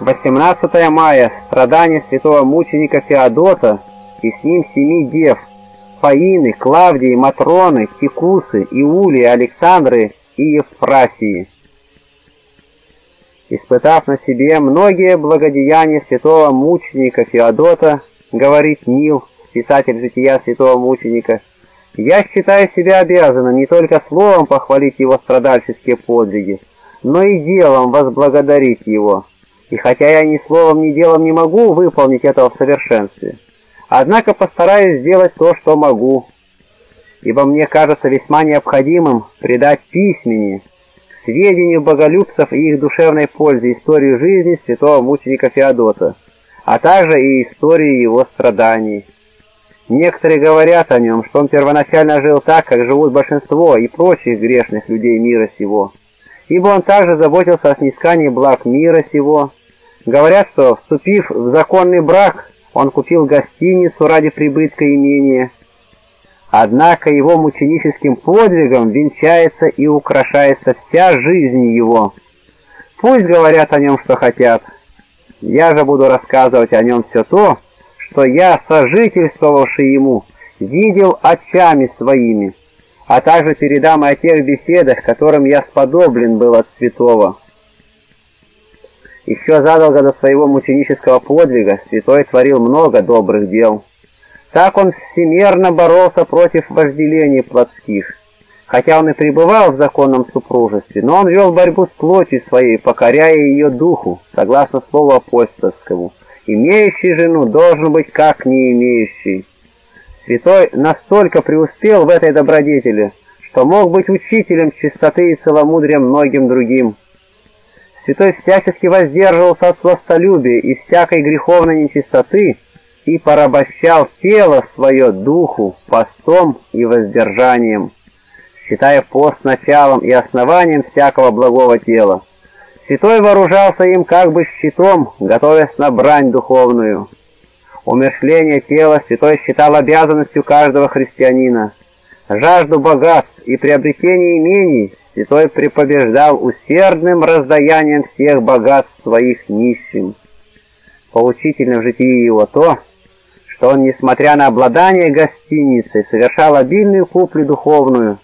18 мая – страдания святого мученика Феодота и с ним семи дев – Фаины, Клавдии, Матроны, Тикусы, Иулии, Александры и Евфрасии. Испытав на себе многие благодеяния святого мученика Феодота, говорит Нил, писатель жития святого мученика, «Я считаю себя обязанным не только словом похвалить его страдальческие подвиги, но и делом возблагодарить его». И хотя я ни словом, ни делом не могу выполнить этого в совершенстве, однако постараюсь сделать то, что могу, ибо мне кажется весьма необходимым придать письмени к сведению боголюбцев и их душевной пользе историю жизни святого мученика Феодота, а также и историю его страданий. Некоторые говорят о нем, что он первоначально жил так, как живут большинство и прочих грешных людей мира сего ибо он также заботился о снискании благ мира сего. Говорят, что, вступив в законный брак, он купил гостиницу ради прибытка имения. Однако его мученическим подвигом венчается и украшается вся жизнь его. Пусть говорят о нем, что хотят. Я же буду рассказывать о нем все то, что я, сожительствовавший ему, видел очами своими а также передам о тех беседах, которым я сподоблен был от святого. Еще задолго до своего мученического подвига святой творил много добрых дел. Так он всемерно боролся против вожделений плотских. Хотя он и пребывал в законном супружестве, но он вел борьбу с плотью своей, покоряя ее духу, согласно слову апостольскому. Имеющий жену должен быть как не имеющий. Святой настолько преуспел в этой добродетели, что мог быть учителем чистоты и целомудрия многим другим. Святой всячески воздерживался от сластолюбия и всякой греховной нечистоты и порабощал тело свое духу постом и воздержанием, считая пост началом и основанием всякого благого тела. Святой вооружался им как бы щитом, готовясь на брань духовную. Умершление тела святой считал обязанностью каждого христианина. Жажду богатств и приобретения имений святой препобеждал усердным раздаянием всех богатств своих нищим. Поучительно в житии его то, что он, несмотря на обладание гостиницей, совершал обильную куплю духовную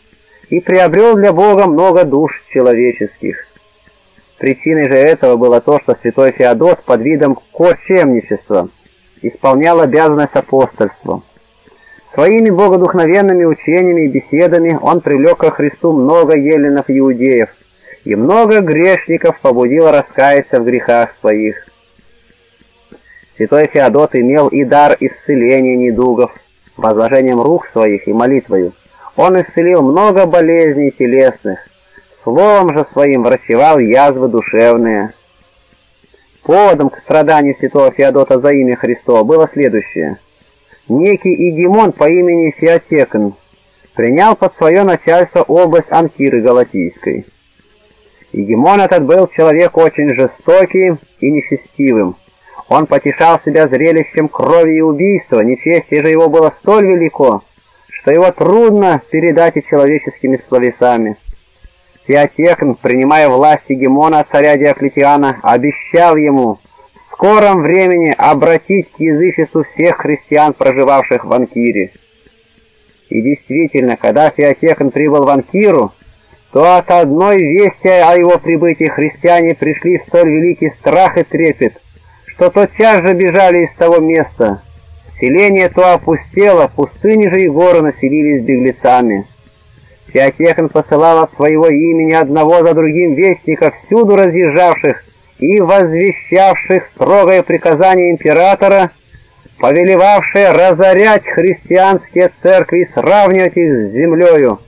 и приобрел для Бога много душ человеческих. Причиной же этого было то, что святой Феодот под видом кочевничества – исполнял обязанность апостольства. Своими богодухновенными учениями и беседами он привлек ко Христу много еленов-иудеев, и много грешников побудил раскаяться в грехах своих. Святой Феодот имел и дар исцеления недугов, возложением рук своих и молитвою. Он исцелил много болезней телесных, словом же своим врачевал язвы душевные. Поводом к страданию святого Феодота за имя Христова было следующее. Некий Игимон по имени Феотекн принял под свое начальство область Анкиры Галатийской. Игимон этот был человек очень жестокий и нечестивым. Он потешал себя зрелищем крови и убийства, нечестие же его было столь велико, что его трудно передать и человеческими словесами. Феотекн, принимая власть Гемона царя Диоклетиана, обещал ему скором времени обратить к язычеству всех христиан, проживавших в Анкире. И действительно, когда Феотекн прибыл в Анкиру, то от одной вести о его прибытии христиане пришли в столь великий страх и трепет, что тотчас же бежали из того места. Селение то опустело, пустыни же и горы населились беглецами. Феотехан посылал от своего имени одного за другим вестников, всюду разъезжавших и возвещавших строгое приказание императора, повелевавшее разорять христианские церкви и сравнивать их с землею,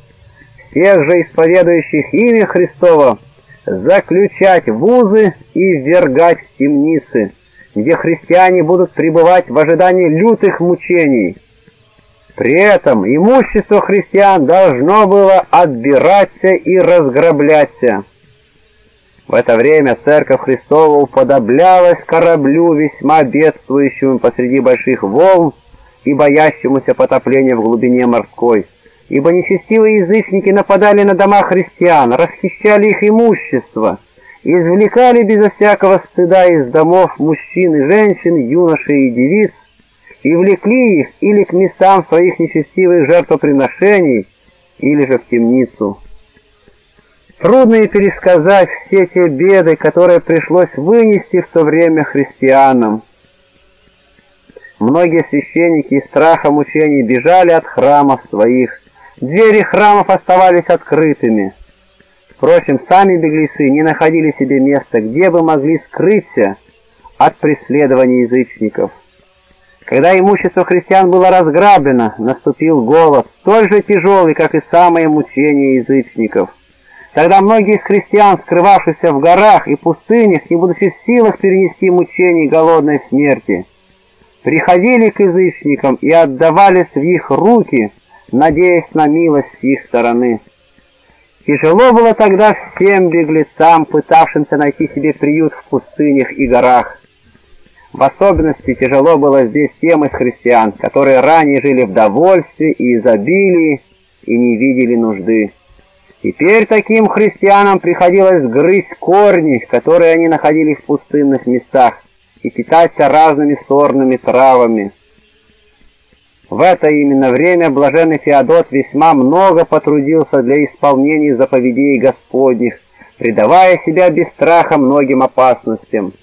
всех же исповедующих имя Христово, заключать вузы и ввергать в темницы, где христиане будут пребывать в ожидании лютых мучений. При этом имущество христиан должно было отбираться и разграбляться. В это время церковь Христова уподоблялась кораблю, весьма бедствующему посреди больших волн и боящемуся потопления в глубине морской. Ибо нечестивые язычники нападали на дома христиан, расхищали их имущество извлекали безо всякого стыда из домов мужчин и женщин, юношей и девиц, и влекли их или к местам своих нечестивых жертвоприношений, или же в темницу. Трудно и пересказать все те беды, которые пришлось вынести в то время христианам. Многие священники из страха мучений бежали от храмов своих. Двери храмов оставались открытыми. Впрочем, сами беглецы не находили себе места, где бы могли скрыться от преследования язычников. Когда имущество христиан было разграблено, наступил голод, столь же тяжелый, как и самые мучения язычников. Тогда многие из христиан, скрывавшихся в горах и пустынях, не будучи в силах перенести мучений голодной смерти, приходили к язычникам и отдавались в их руки, надеясь на милость с их стороны. Тяжело было тогда всем беглецам, пытавшимся найти себе приют в пустынях и горах. В особенности тяжело было здесь тем из христиан, которые ранее жили в довольстве и изобилии и не видели нужды. Теперь таким христианам приходилось грызть корни, которые они находили в пустынных местах, и питаться разными сорными травами. В это именно время блаженный Феодот весьма много потрудился для исполнения заповедей Господних, предавая себя без страха многим опасностям.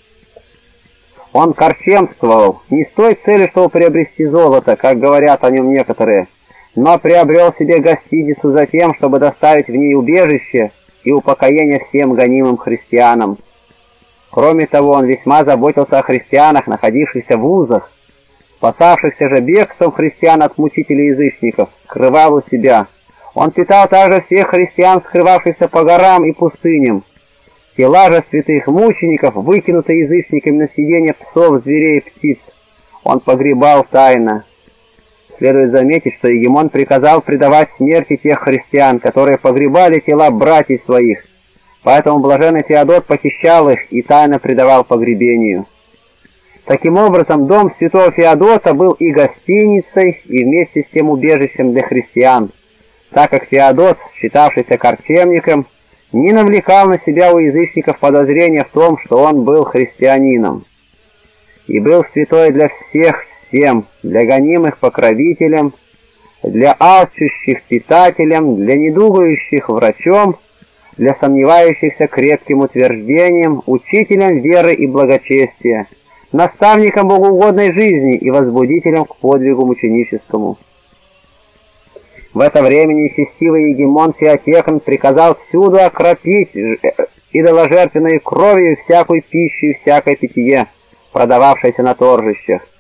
Он корчемствовал не с той целью, чтобы приобрести золото, как говорят о нем некоторые, но приобрел себе гостиницу за тем, чтобы доставить в ней убежище и упокоение всем гонимым христианам. Кроме того, он весьма заботился о христианах, находившихся в узах, спасавшихся же бегством христиан от мучителей язычников, скрывал у себя. Он питал также всех христиан, скрывавшихся по горам и пустыням, Тела же святых мучеников, выкинутые язычниками на сиденье псов, зверей и птиц, он погребал тайно. Следует заметить, что Егемон приказал предавать смерти тех христиан, которые погребали тела братьев своих, поэтому блаженный Феодот похищал их и тайно предавал погребению. Таким образом, дом святого Феодота был и гостиницей, и вместе с тем убежищем для христиан, так как Феодот, считавшийся корчемником, не навлекал на себя у язычников подозрения в том, что он был христианином, и был святой для всех всем, для гонимых покровителем, для алчущих питателем, для недугающих врачом, для сомневающихся крепким утверждением, учителем веры и благочестия, наставником богоугодной жизни и возбудителем к подвигу мученическому. В это время нечестивый Егемон Феотехан приказал всюду окропить э, идоложертвенной кровью всякую пищу и всякое питье, продававшееся на торжищах.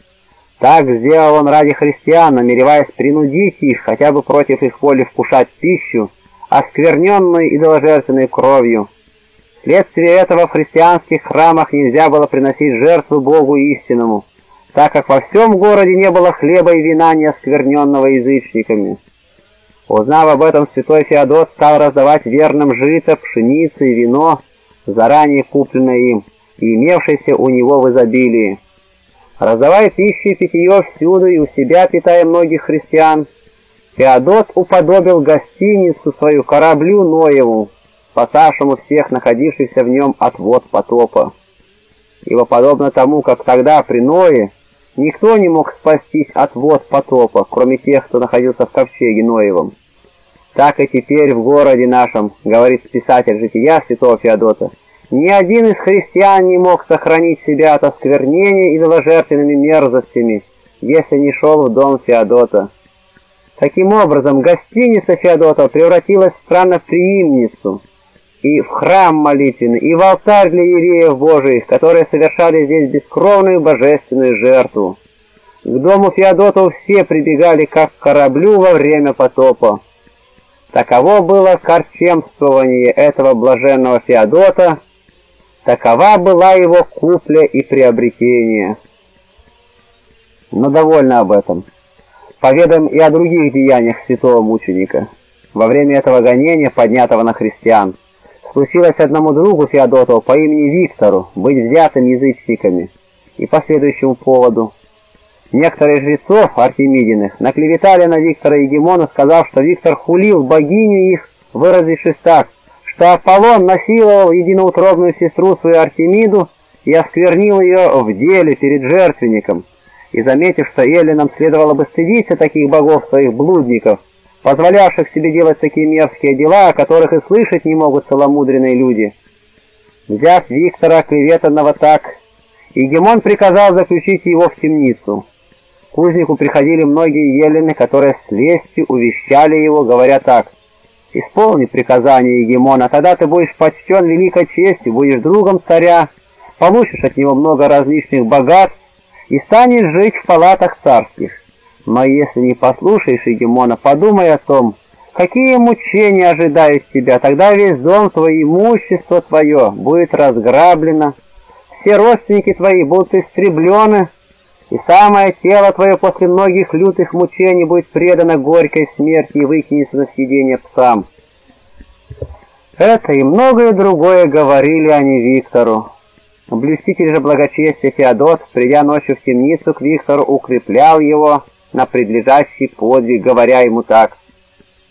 Так сделал он ради христиан, намереваясь принудить их, хотя бы против их воли, вкушать пищу, оскверненную идоложертвенной кровью. Вследствие этого в христианских храмах нельзя было приносить жертву Богу истинному, так как во всем городе не было хлеба и вина, не оскверненного язычниками. Узнав об этом, святой Феодот стал раздавать верным жито, пшеницу и вино, заранее купленное им и имевшееся у него в изобилии. Раздавая пищу и питье всюду и у себя питая многих христиан, Феодот уподобил гостиницу свою кораблю Ноеву, спасавшему всех находившихся в нем от вод потопа. Ибо подобно тому, как тогда при Ное, никто не мог спастись от вод потопа, кроме тех, кто находился в ковчеге Ноевом. Так и теперь в городе нашем, говорит писатель жития святого Феодота, ни один из христиан не мог сохранить себя от осквернения идоложертвенными мерзостями, если не шел в дом Феодота. Таким образом, гостиница Феодота превратилась в странноприимницу, и в храм молитвенный, и в алтарь для ереев Божиих, которые совершали здесь бескровную божественную жертву. К дому Феодота все прибегали как к кораблю во время потопа. Таково было корчемствование этого блаженного Феодота, такова была его купля и приобретение. Но довольно об этом. Поведаем и о других деяниях святого мученика. Во время этого гонения, поднятого на христиан, случилось одному другу Феодотову по имени Виктору быть взятым язычниками и по следующему поводу – Некоторые жрецов Артемидиных наклеветали на Виктора Егемона, сказав, что Виктор хулил богиню их, выразившись так, что Аполлон насиловал единоутробную сестру свою Артемиду и осквернил ее в деле перед жертвенником, и, заметив, что эллинам следовало бы стыдиться таких богов своих блудников, позволявших себе делать такие мерзкие дела, о которых и слышать не могут целомудренные люди. Взяв Виктора, клеветанного так, Игемон приказал заключить его в темницу. К кузнику приходили многие елены, которые с лестью увещали его, говоря так, «Исполни приказание Егемона, тогда ты будешь почтен великой честью, будешь другом царя, получишь от него много различных богатств и станешь жить в палатах царских. Но если не послушаешь Егемона, подумай о том, какие мучения ожидают тебя, тогда весь дом твой, имущество твое будет разграблено, все родственники твои будут истреблены, и самое тело твое после многих лютых мучений будет предано горькой смерти и выкинется на съедение псам. Это и многое другое говорили они Виктору. Блюститель же благочестия Феодот, придя ночью в темницу к Виктору, укреплял его на предлежащий подвиг, говоря ему так.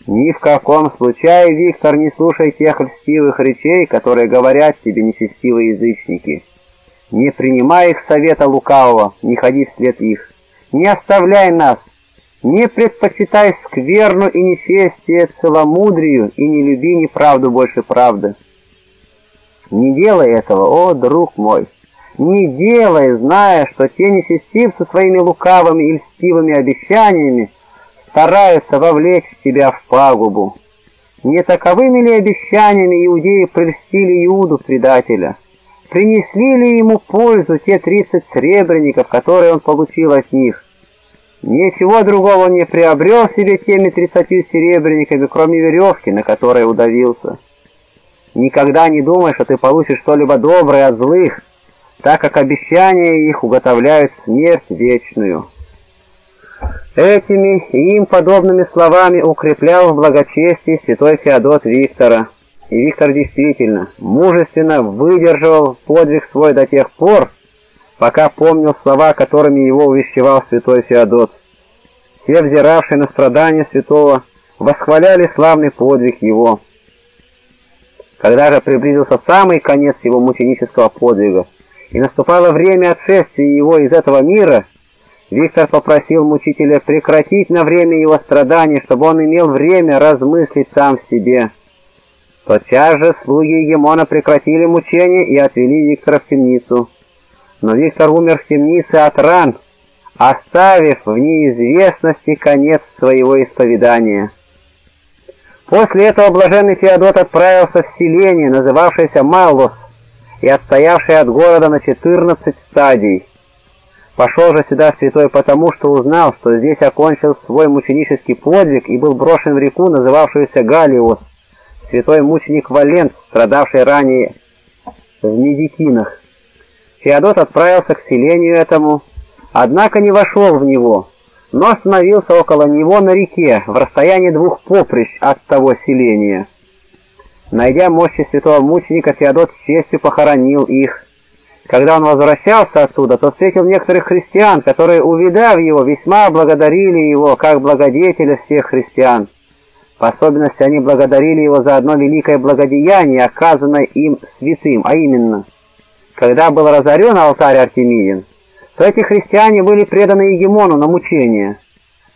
«Ни в каком случае, Виктор, не слушай тех льстивых речей, которые говорят тебе нечестивые язычники». Не принимай их совета лукавого, не ходи вслед их. Не оставляй нас, не предпочитай скверну и нечестие целомудрию, и не люби неправду больше правды. Не делай этого, о, друг мой, не делай, зная, что те нечестивцы своими лукавыми и льстивыми обещаниями стараются вовлечь тебя в пагубу. Не таковыми ли обещаниями иудеи прельстили Иуду, предателя? Принесли ли ему пользу те тридцать сребреников, которые он получил от них. Ничего другого он не приобрел себе теми тридцатью серебряниками, кроме веревки, на которой удавился. Никогда не думай, что ты получишь что-либо доброе от злых, так как обещания их уготовляют смерть вечную. Этими и им подобными словами укреплял в благочестии святой Феодот Виктора. И Виктор действительно мужественно выдерживал подвиг свой до тех пор, пока помнил слова, которыми его увещевал святой Феодот. Все, взиравшие на страдания святого, восхваляли славный подвиг его. Когда же приблизился самый конец его мученического подвига, и наступало время отшествия его из этого мира, Виктор попросил мучителя прекратить на время его страданий, чтобы он имел время размыслить сам в себе. Тотчас же слуги Егемона прекратили мучения и отвели Виктора в темницу. Но Виктор умер в темнице от ран, оставив в неизвестности конец своего исповедания. После этого блаженный Феодот отправился в селение, называвшееся Маллус, и отстоявшее от города на 14 стадий. Пошел же сюда святой потому, что узнал, что здесь окончил свой мученический подвиг и был брошен в реку, называвшуюся Галиус, святой мученик Валент, страдавший ранее в Медикинах. Феодот отправился к селению этому, однако не вошел в него, но остановился около него на реке, в расстоянии двух поприщ от того селения. Найдя мощи святого мученика, Феодот с честью похоронил их. Когда он возвращался оттуда, то встретил некоторых христиан, которые, увидав его, весьма благодарили его, как благодетеля всех христиан. В особенности они благодарили его за одно великое благодеяние, оказанное им святым, а именно, когда был разорен алтарь Артемидин, то эти христиане были преданы Егемону на мучение.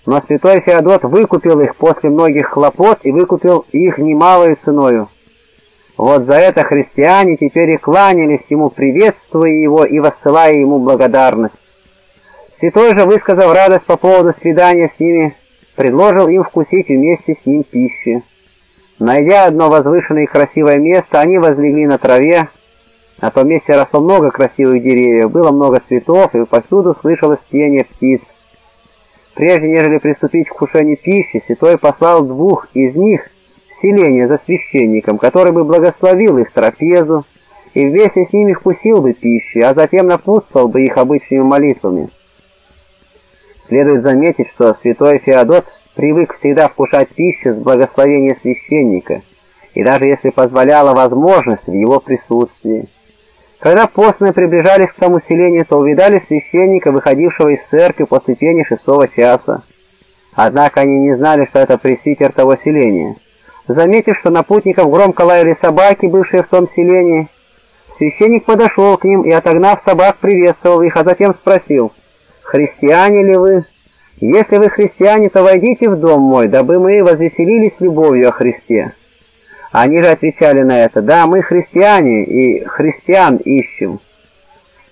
Но святой Феодот выкупил их после многих хлопот и выкупил их немалою ценою. Вот за это христиане теперь и кланялись ему, приветствуя его и воссылая ему благодарность. Святой же, высказав радость по поводу свидания с ними, предложил им вкусить вместе с ним пищи. Найдя одно возвышенное и красивое место, они возлегли на траве. На том месте росло много красивых деревьев, было много цветов, и повсюду слышалось пение птиц. Прежде нежели приступить к вкушению пищи, святой послал двух из них в селение за священником, который бы благословил их трапезу, и вместе с ними вкусил бы пищи, а затем напутствовал бы их обычными молитвами. Следует заметить, что святой Феодот привык всегда вкушать пищу с благословения священника, и даже если позволяла возможность в его присутствии. Когда постные приближались к тому селению, то увидали священника, выходившего из церкви после пения шестого часа. Однако они не знали, что это пресвитер того селения. Заметив, что на путников громко лаяли собаки, бывшие в том селении, священник подошел к ним и, отогнав собак, приветствовал их, а затем спросил, «Христиане ли вы? Если вы христиане, то войдите в дом мой, дабы мы возвеселились любовью о Христе». Они же отвечали на это, «Да, мы христиане и христиан ищем».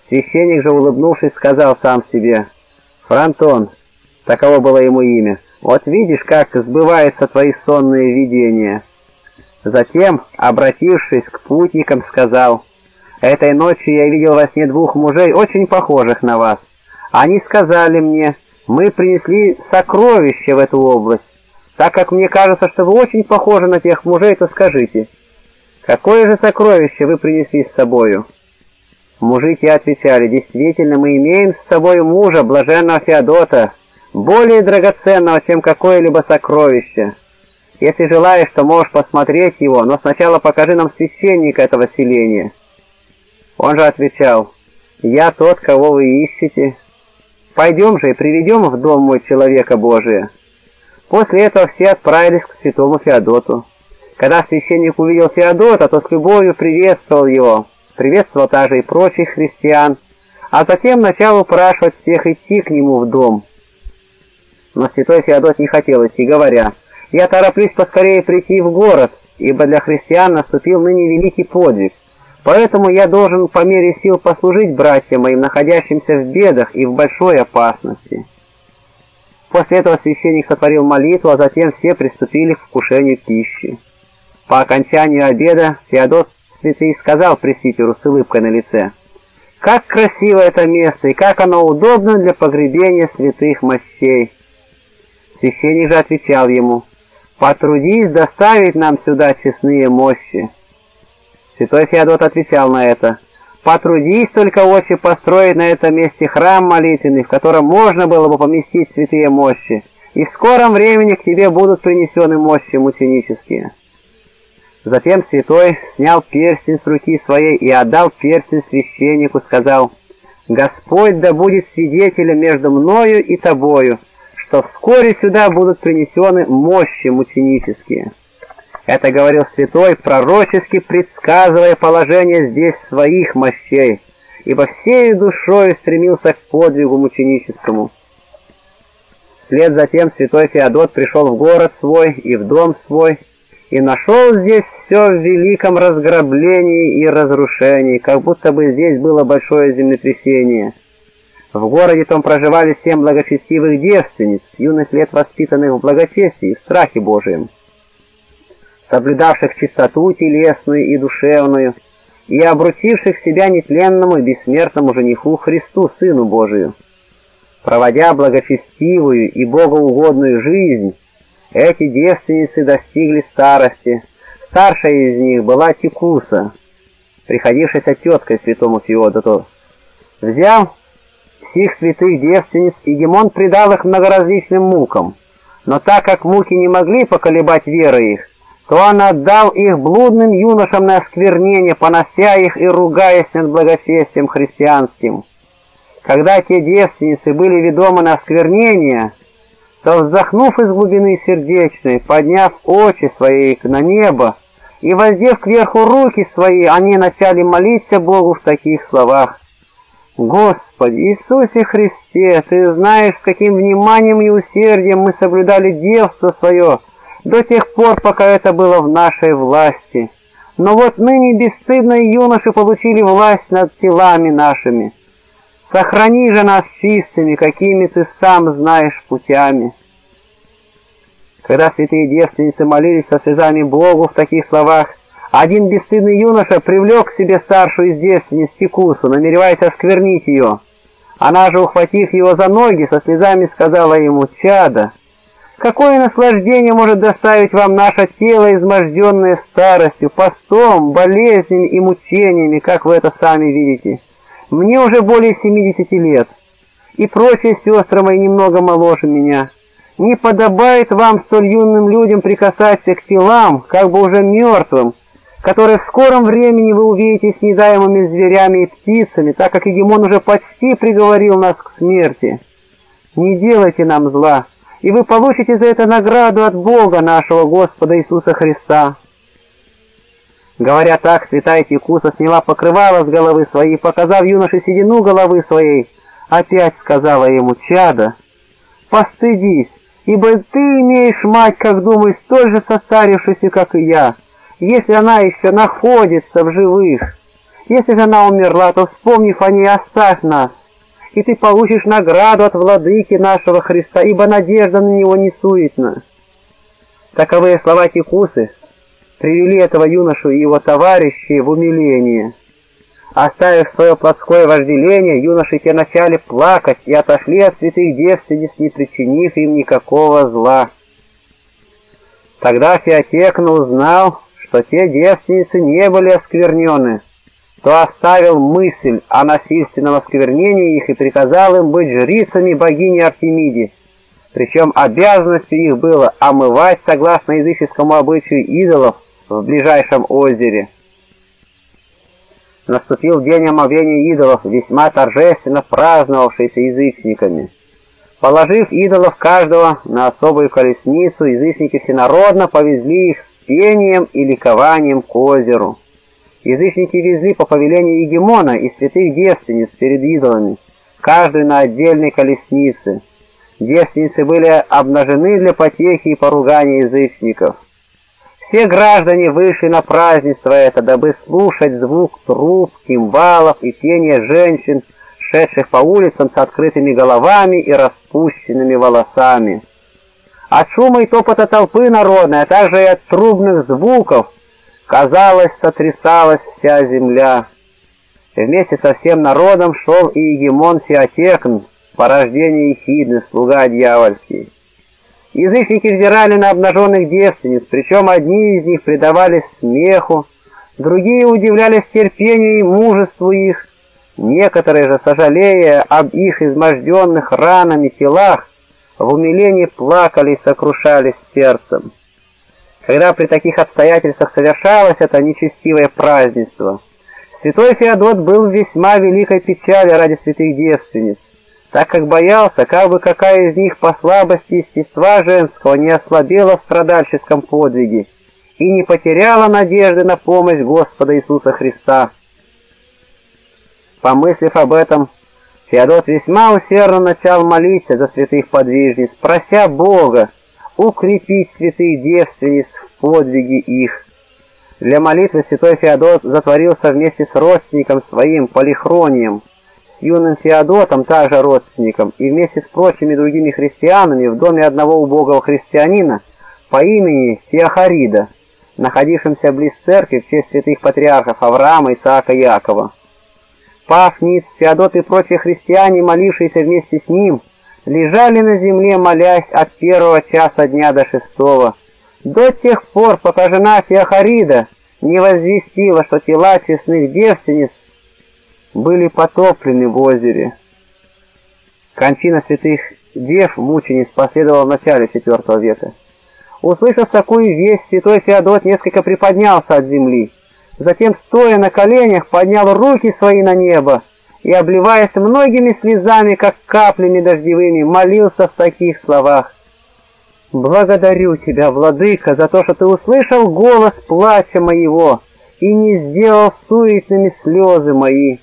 Священник же, улыбнувшись, сказал сам себе, «Фронтон, таково было ему имя, вот видишь, как сбываются твои сонные видения». Затем, обратившись к путникам, сказал, «Этой ночью я видел во сне двух мужей, очень похожих на вас. Они сказали мне, мы принесли сокровище в эту область. Так как мне кажется, что вы очень похожи на тех мужей, то скажите, какое же сокровище вы принесли с собою?» Мужики отвечали, «Действительно, мы имеем с собой мужа, блаженного Феодота, более драгоценного, чем какое-либо сокровище. Если желаешь, то можешь посмотреть его, но сначала покажи нам священника этого селения». Он же отвечал, «Я тот, кого вы ищете. Пойдем же и приведем в дом мой человека Божия». После этого все отправились к святому Феодоту. Когда священник увидел Феодота, то с любовью приветствовал его, приветствовал также и прочих христиан, а затем начал упрашивать всех идти к нему в дом. Но святой Феодот не хотел идти, говоря, «Я тороплюсь поскорее прийти в город, ибо для христиан наступил ныне великий подвиг, поэтому я должен по мере сил послужить братьям моим, находящимся в бедах и в большой опасности». После этого священник сотворил молитву, а затем все приступили к вкушению пищи. По окончанию обеда Феодот Святый сказал пресвитеру с улыбкой на лице, «Как красиво это место, и как оно удобно для погребения святых мощей!» Священник же отвечал ему, «Потрудись доставить нам сюда честные мощи». Святой Феодот отвечал на это, «Потрудись только, отче, построить на этом месте храм молитвенный, в котором можно было бы поместить святые мощи, и в скором времени к тебе будут принесены мощи мученические». Затем святой снял перстень с руки своей и отдал перстень священнику, сказал, «Господь да будет свидетелем между мною и тобою, что вскоре сюда будут принесены мощи мученические. Это говорил святой, пророчески предсказывая положение здесь своих мощей, ибо всей душой стремился к подвигу мученическому. Вслед за тем святой Феодот пришел в город свой и в дом свой, и нашел здесь все в великом разграблении и разрушении, как будто бы здесь было большое землетрясение. В городе том проживали семь благочестивых девственниц, юных лет воспитанных в благочестии и страхе Божием, соблюдавших чистоту телесную и душевную, и обручивших себя нетленному и бессмертному жениху Христу, Сыну Божию. Проводя благочестивую и богоугодную жизнь, эти девственницы достигли старости. Старшая из них была Тикуса, приходившаяся теткой святому Феодоту. Взял сих святых девственниц, и Гемон предал их многоразличным мукам. Но так как муки не могли поколебать веры их, то он отдал их блудным юношам на осквернение, понося их и ругаясь над благочестием христианским. Когда те девственницы были ведомы на осквернение, то, вздохнув из глубины сердечной, подняв очи свои на небо и воздев кверху руки свои, они начали молиться Богу в таких словах. Господи, Иисусе Христе, Ты знаешь, с каким вниманием и усердием мы соблюдали девство свое до тех пор, пока это было в нашей власти. Но вот ныне бесстыдные юноши получили власть над телами нашими. Сохрани же нас чистыми, какими Ты сам знаешь путями. Когда святые девственницы молились со слезами Богу в таких словах, один бесстыдный юноша привлек к себе старшую из девственниц Тикусу, намереваясь осквернить ее. Она же, ухватив его за ноги, со слезами сказала ему, «Чада, какое наслаждение может доставить вам наше тело, изможденное старостью, постом, болезнями и мучениями, как вы это сами видите? Мне уже более 70 лет, и прочие сестры мои немного моложе меня». Не подобает вам, столь юным людям, прикасаться к телам, как бы уже мертвым, которые в скором времени вы увидите с недаемыми зверями и птицами, так как Егемон уже почти приговорил нас к смерти. Не делайте нам зла, и вы получите за это награду от Бога нашего Господа Иисуса Христа». Говоря так, святая Тикуса сняла покрывало с головы своей, показав юноше седину головы своей, опять сказала ему, «Чада, постыдись, ибо ты имеешь мать, как думаешь, столь же состарившуюся, как и я, если она еще находится в живых. Если же она умерла, то, вспомнив о ней, оставь нас, и ты получишь награду от владыки нашего Христа, ибо надежда на него не суетна». Таковые слова Тикусы привели этого юношу и его товарищей в умиление. Оставив свое плотское вожделение, те начали плакать и отошли от святых девственниц, не причинив им никакого зла. Тогда Феотекна узнал, что те девственницы не были осквернены, то оставил мысль о насильственном осквернении их и приказал им быть жрицами богини Артемиде. Причем обязанностью их было омывать, согласно языческому обычаю идолов, в ближайшем озере наступил день омовения идолов, весьма торжественно праздновавшийся язычниками. Положив идолов каждого на особую колесницу, язычники всенародно повезли их с пением и ликованием к озеру. Язычники везли по повелению Егемона и святых девственниц перед идолами, каждую на отдельной колеснице. Девственницы были обнажены для потехи и поругания язычников. Все граждане вышли на празднество это, дабы слушать звук труб, кимвалов и пение женщин, шедших по улицам с открытыми головами и распущенными волосами. От шума и топота толпы народной, а также и от трубных звуков, казалось, сотрясалась вся земля. вместе со всем народом шел и Егемон Феотекн, порождение Ехидны, слуга дьявольский. Язычники взирали на обнаженных девственниц, причем одни из них предавались смеху, другие удивлялись терпению и мужеству их, некоторые же, сожалея об их изможденных ранами телах, в умилении плакали и сокрушались сердцем. Когда при таких обстоятельствах совершалось это нечестивое празднество, святой Феодот был весьма великой печали ради святых девственниц так как боялся, как бы какая из них по слабости естества женского не ослабела в страдальческом подвиге и не потеряла надежды на помощь Господа Иисуса Христа. Помыслив об этом, Феодот весьма усердно начал молиться за святых подвижниц, прося Бога укрепить святых девственниц в подвиге их. Для молитвы святой Феодот затворился вместе с родственником своим Полихронием, юным Феодотом, также родственником, и вместе с прочими другими христианами в доме одного убогого христианина по имени Феохарида, находившимся близ церкви в честь святых патриархов Авраама, Исаака и Якова. Пав, Ниц, Феодот и прочие христиане, молившиеся вместе с ним, лежали на земле, молясь от первого часа дня до шестого, до тех пор, пока жена Феохарида не возвестила, что тела честных девственниц были потоплены в озере. Кончина святых дев мучениц последовала в начале IV века. Услышав такую весть, святой Феодот несколько приподнялся от земли. Затем, стоя на коленях, поднял руки свои на небо и, обливаясь многими слезами, как каплями дождевыми, молился в таких словах. «Благодарю тебя, Владыка, за то, что ты услышал голос плача моего и не сделал суетными слезы мои».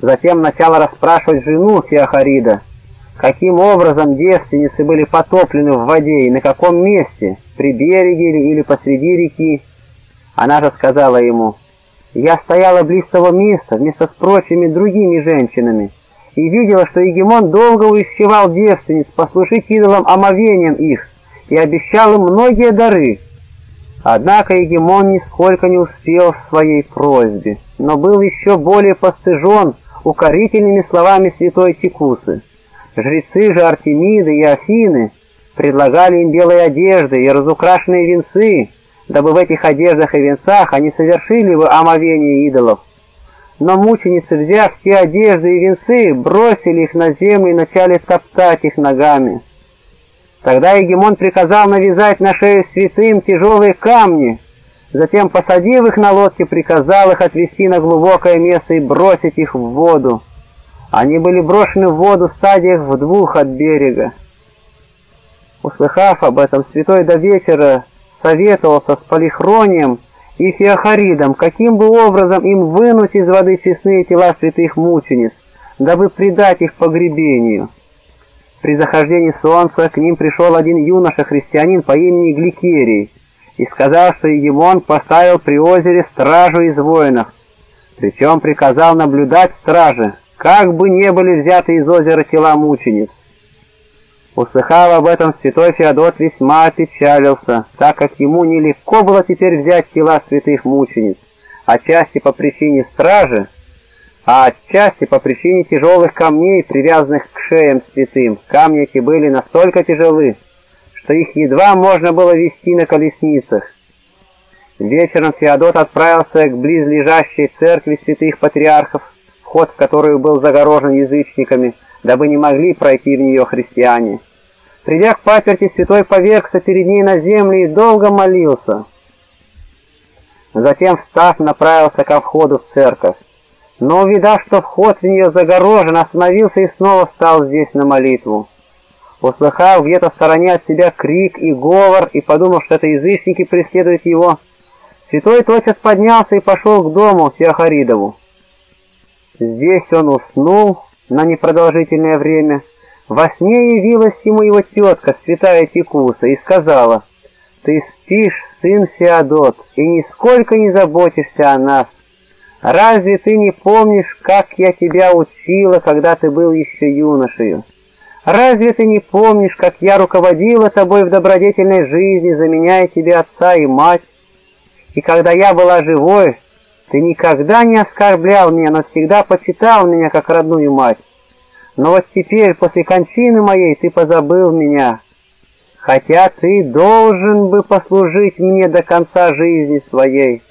Затем начала расспрашивать жену Феохарида, каким образом девственницы были потоплены в воде и на каком месте, при береге или посреди реки. Она же сказала ему, «Я стояла близ того места вместе с прочими другими женщинами и видела, что Егемон долго увещевал девственниц послушать идолам омовением их и обещал им многие дары. Однако Егемон нисколько не успел в своей просьбе, но был еще более постыжен, укорительными словами святой Тикусы. Жрецы же Артемиды и Афины предлагали им белые одежды и разукрашенные венцы, дабы в этих одеждах и венцах они совершили бы омовение идолов. Но мученицы, взяв все одежды и венцы, бросили их на землю и начали топтать их ногами. Тогда Егемон приказал навязать на шею святым тяжелые камни, Затем, посадив их на лодке, приказал их отвести на глубокое место и бросить их в воду. Они были брошены в воду в стадиях в двух от берега. Услыхав об этом, святой до вечера советовался с Полихронием и Феохаридом, каким бы образом им вынуть из воды честные тела святых мучениц, дабы предать их погребению. При захождении солнца к ним пришел один юноша-христианин по имени Гликерий и сказал, что Егемон поставил при озере стражу из воинов, причем приказал наблюдать стражи, как бы не были взяты из озера тела мучениц. Услыхав об этом, святой Феодот весьма опечалился, так как ему нелегко было теперь взять тела святых мучениц, отчасти по причине стражи, а отчасти по причине тяжелых камней, привязанных к шеям святым. Камни эти были настолько тяжелы, что их едва можно было вести на колесницах. Вечером Феодот отправился к близлежащей церкви святых патриархов, вход в которую был загорожен язычниками, дабы не могли пройти в нее христиане. Придя к паперти, святой повергся перед ней на землю и долго молился. Затем, встав, направился ко входу в церковь. Но, увидав, что вход в нее загорожен, остановился и снова встал здесь на молитву. Услыхав где-то в стороне от себя крик и говор, и подумав, что это язычники преследуют его, святой тотчас поднялся и пошел к дому Феохаридову. Здесь он уснул, на непродолжительное время. Во сне явилась ему его тетка, святая Текуса, и сказала, «Ты спишь, сын Феодот, и нисколько не заботишься о нас. Разве ты не помнишь, как я тебя учила, когда ты был еще юношею? Разве ты не помнишь, как я руководила тобой в добродетельной жизни, заменяя тебе отца и мать? И когда я была живой, ты никогда не оскорблял меня, но всегда почитал меня как родную мать. Но вот теперь, после кончины моей, ты позабыл меня, хотя ты должен бы послужить мне до конца жизни своей.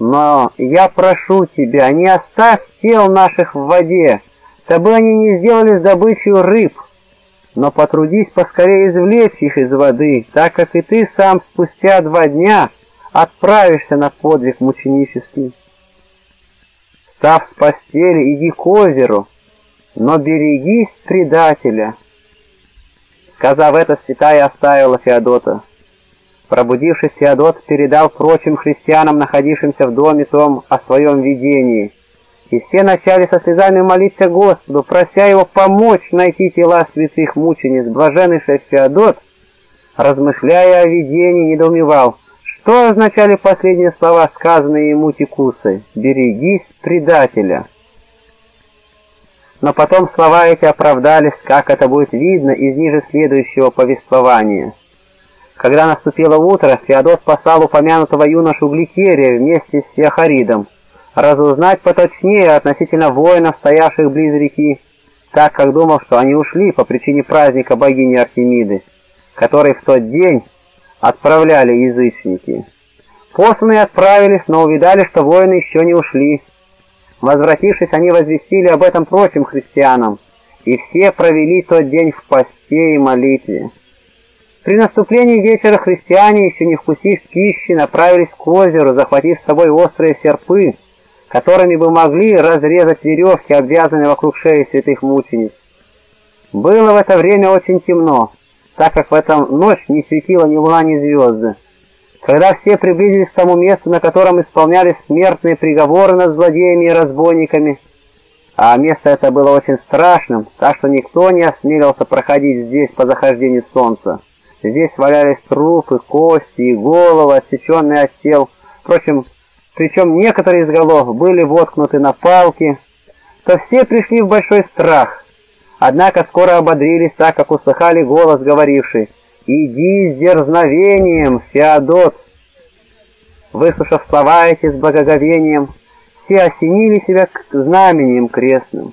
Но я прошу тебя, не оставь тел наших в воде, дабы они не сделали добычу рыб, но потрудись поскорее извлечь их из воды, так как и ты сам спустя два дня — отправишься на подвиг мученический. Став с постели, иди к озеру, но берегись предателя. Сказав это, святая оставила Феодота. Пробудившись, Феодот передал прочим христианам, находившимся в доме том, о своем видении. И все начали со слезами молиться Господу, прося его помочь найти тела святых мучениц. Блаженнейший Феодот, размышляя о видении, недоумевал, что означали последние слова, сказанные ему Тикусой? «Берегись предателя». Но потом слова эти оправдались, как это будет видно из ниже следующего повествования. Когда наступило утро, Феодос послал упомянутого юношу Гликерия вместе с Яхаридом разузнать поточнее относительно воинов, стоявших близ реки, так как думал, что они ушли по причине праздника богини Артемиды, который в тот день отправляли язычники. Посланные отправились, но увидали, что воины еще не ушли. Возвратившись, они возвестили об этом прочим христианам, и все провели тот день в посте и молитве. При наступлении вечера христиане, еще не вкусив пищи, направились к озеру, захватив с собой острые серпы, которыми бы могли разрезать веревки, обвязанные вокруг шеи святых мучениц. Было в это время очень темно так как в эту ночь не светила ни луна, ни звезды. Когда все приблизились к тому месту, на котором исполнялись смертные приговоры над злодеями и разбойниками, а место это было очень страшным, так что никто не осмелился проходить здесь по захождению солнца. Здесь валялись трупы, кости и головы, отсеченные от тел. Впрочем, причем некоторые из голов были воткнуты на палки, то все пришли в большой страх, Однако скоро ободрились, так как услыхали голос, говоривший «Иди с дерзновением, Феодот!» Выслушав слова эти с благоговением, все осенили себя к знамением крестным.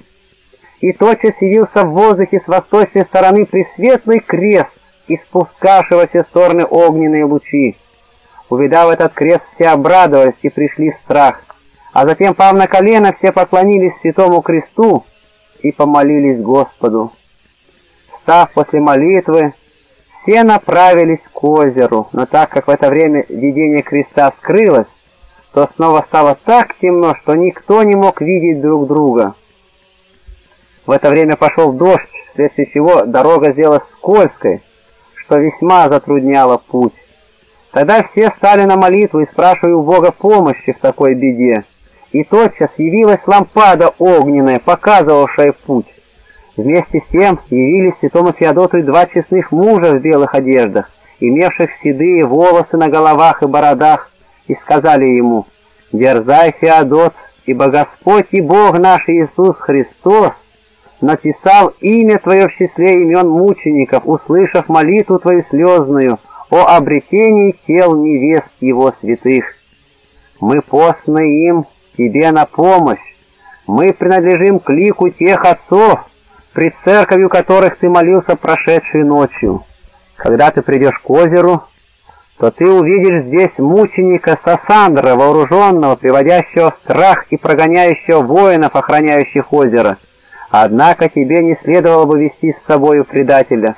И тотчас явился в воздухе с восточной стороны пресветлый крест, испускавшегося в стороны огненные лучи. Увидав этот крест, все обрадовались и пришли в страх. А затем, пав на колено, все поклонились святому кресту, и помолились Господу. Встав после молитвы, все направились к озеру, но так как в это время видение креста скрылось, то снова стало так темно, что никто не мог видеть друг друга. В это время пошел дождь, вследствие чего дорога сделалась скользкой, что весьма затрудняло путь. Тогда все стали на молитву и спрашивали у Бога помощи в такой беде. И тотчас явилась лампада огненная, показывавшая путь. Вместе с тем явились святому Феодоту и два честных мужа в белых одеждах, имевших седые волосы на головах и бородах, и сказали ему, «Дерзай, Феодот, ибо Господь и Бог наш Иисус Христос написал имя Твое в числе имен мучеников, услышав молитву Твою слезную о обретении тел невест Его святых. Мы постны им Тебе на помощь, мы принадлежим к лику тех отцов, пред церковью которых Ты молился прошедшей ночью. Когда Ты придешь к озеру, то ты увидишь здесь мученика Сасандра, вооруженного, приводящего в страх и прогоняющего воинов, охраняющих озеро. Однако тебе не следовало бы вести с собою предателя.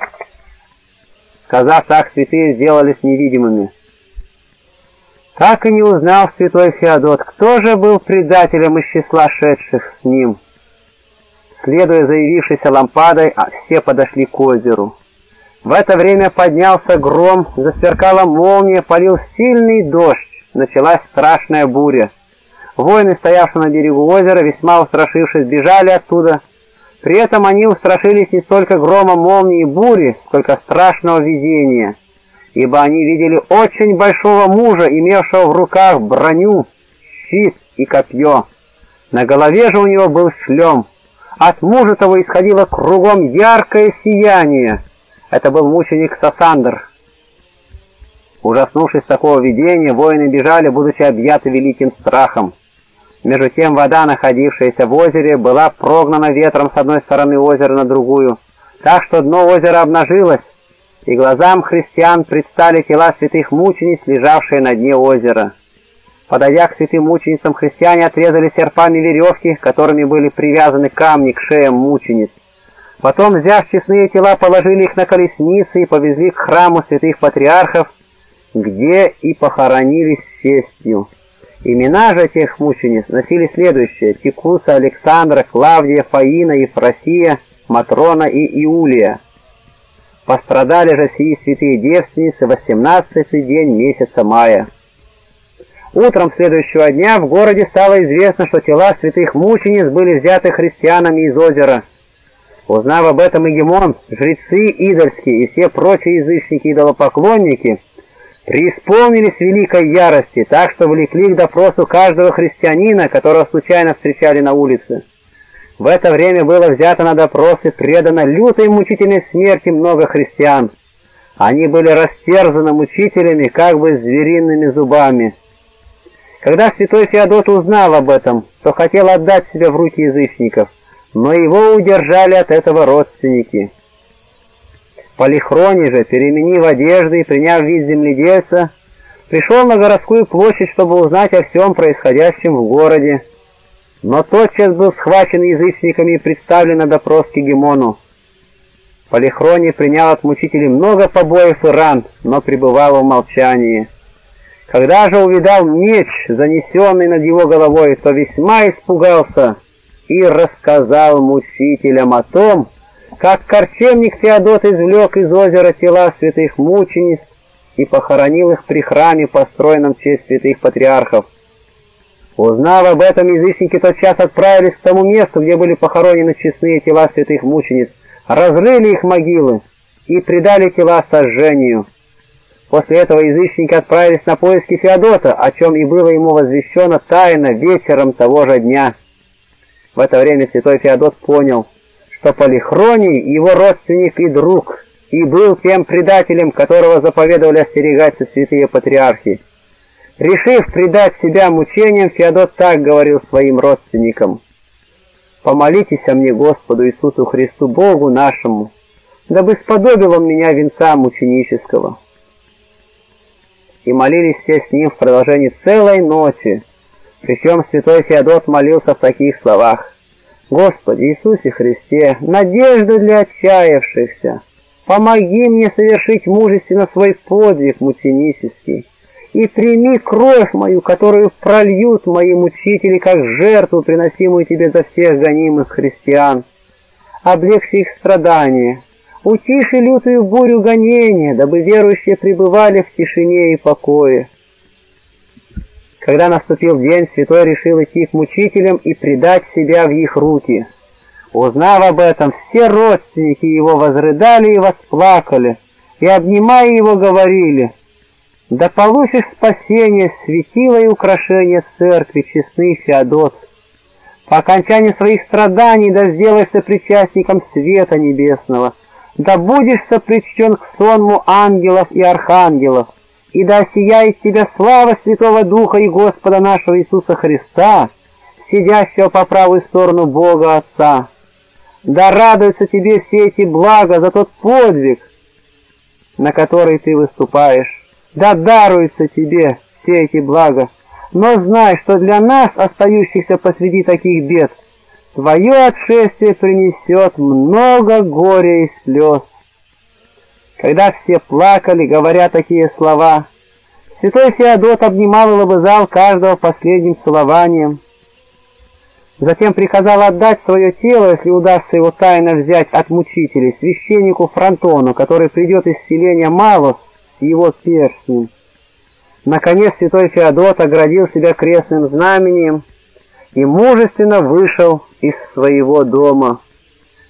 Сказав так, святые сделались невидимыми. Так и не узнал святой Феодот, кто же был предателем из числа шедших с ним. Следуя заявившейся лампадой, а все подошли к озеру. В это время поднялся гром, засверкала молния, полил сильный дождь, началась страшная буря. Воины, стоявшие на берегу озера, весьма устрашившись, бежали оттуда. При этом они устрашились не столько грома молнии и бури, сколько страшного видения, ибо они видели очень большого мужа, имевшего в руках броню, щит и копье. На голове же у него был шлем. От мужа того исходило кругом яркое сияние — это был мученик Сасандр. Ужаснувшись такого видения, воины бежали, будучи объяты великим страхом. Между тем вода, находившаяся в озере, была прогнана ветром с одной стороны озера на другую, так что дно озера обнажилось, и глазам христиан предстали тела святых мучениц, лежавшие на дне озера. Подойдя к святым мученицам, христиане отрезали серпами веревки, которыми были привязаны камни к шеям мучениц. Потом, взяв честные тела, положили их на колесницы и повезли к храму святых патриархов, где и похоронили с честью. Имена же тех мучениц носили следующие: Тикуса, Александра, Клавдия, Фаина, Ефросия, Матрона и Иулия. Пострадали же сии святые девственницы в 18 день месяца мая. Утром следующего дня в городе стало известно, что тела святых мучениц были взяты христианами из озера, Узнав об этом Егемон, жрецы идольские и все прочие язычники-идолопоклонники преисполнились великой ярости, так что влекли к допросу каждого христианина, которого случайно встречали на улице. В это время было взято на допрос и предано лютой мучительной смерти много христиан. Они были растерзаны мучителями, как бы звериными зубами. Когда святой Феодот узнал об этом, то хотел отдать себя в руки язычников – но его удержали от этого родственники. Полихроний же, переменив одежды и приняв вид земледельца, пришел на городскую площадь, чтобы узнать о всем происходящем в городе. Но тотчас был схвачен язычниками и представлен на допрос к Гегемону. Полихроний принял от мучителей много побоев и ран, но пребывал в молчании. Когда же увидал меч, занесенный над его головой, то весьма испугался — и рассказал мучителям о том, как корчемник Феодот извлек из озера тела святых мучениц и похоронил их при храме, построенном в честь святых патриархов. Узнав об этом, язычники тотчас отправились к тому месту, где были похоронены честные тела святых мучениц, разрыли их могилы и предали тела сожжению. После этого язычники отправились на поиски Феодота, о чем и было ему возвещено тайно вечером того же дня. В это время святой Феодот понял, что Полихроний его родственник и друг, и был тем предателем, которого заповедовали остерегаться святые патриархи. Решив предать себя мучениям, Феодот так говорил своим родственникам. «Помолитесь о мне Господу Иисусу Христу, Богу нашему, дабы сподобил он меня венца мученического». И молились все с ним в продолжении целой ночи, причем святой Феодот молился в таких словах. «Господи Иисусе Христе, надежда для отчаявшихся, помоги мне совершить мужественно свой подвиг мученический, и прими кровь мою, которую прольют мои мучители, как жертву, приносимую тебе за всех гонимых христиан. Облегчи их страдания, Утиши лютую бурю гонения, дабы верующие пребывали в тишине и покое. Когда наступил день, святой решил идти к мучителям и предать себя в их руки. Узнав об этом, все родственники его возрыдали и восплакали, и, обнимая его, говорили, «Да получишь спасение, светило и украшение церкви, честный Феодот. По окончании своих страданий да сделаешься причастником света небесного, да будешь сопричтен к сонму ангелов и архангелов, и да сияет тебя слава Святого Духа и Господа нашего Иисуса Христа, сидящего по правую сторону Бога Отца. Да радуются тебе все эти блага за тот подвиг, на который ты выступаешь. Да даруются тебе все эти блага. Но знай, что для нас, остающихся посреди таких бед, твое отшествие принесет много горя и слез. Когда все плакали, говоря такие слова, святой Феодот обнимал и лобызал каждого последним целованием. Затем приказал отдать свое тело, если удастся его тайно взять от мучителей, священнику Фронтону, который придет из селения Малос с его перстнем. Наконец святой Феодот оградил себя крестным знамением и мужественно вышел из своего дома.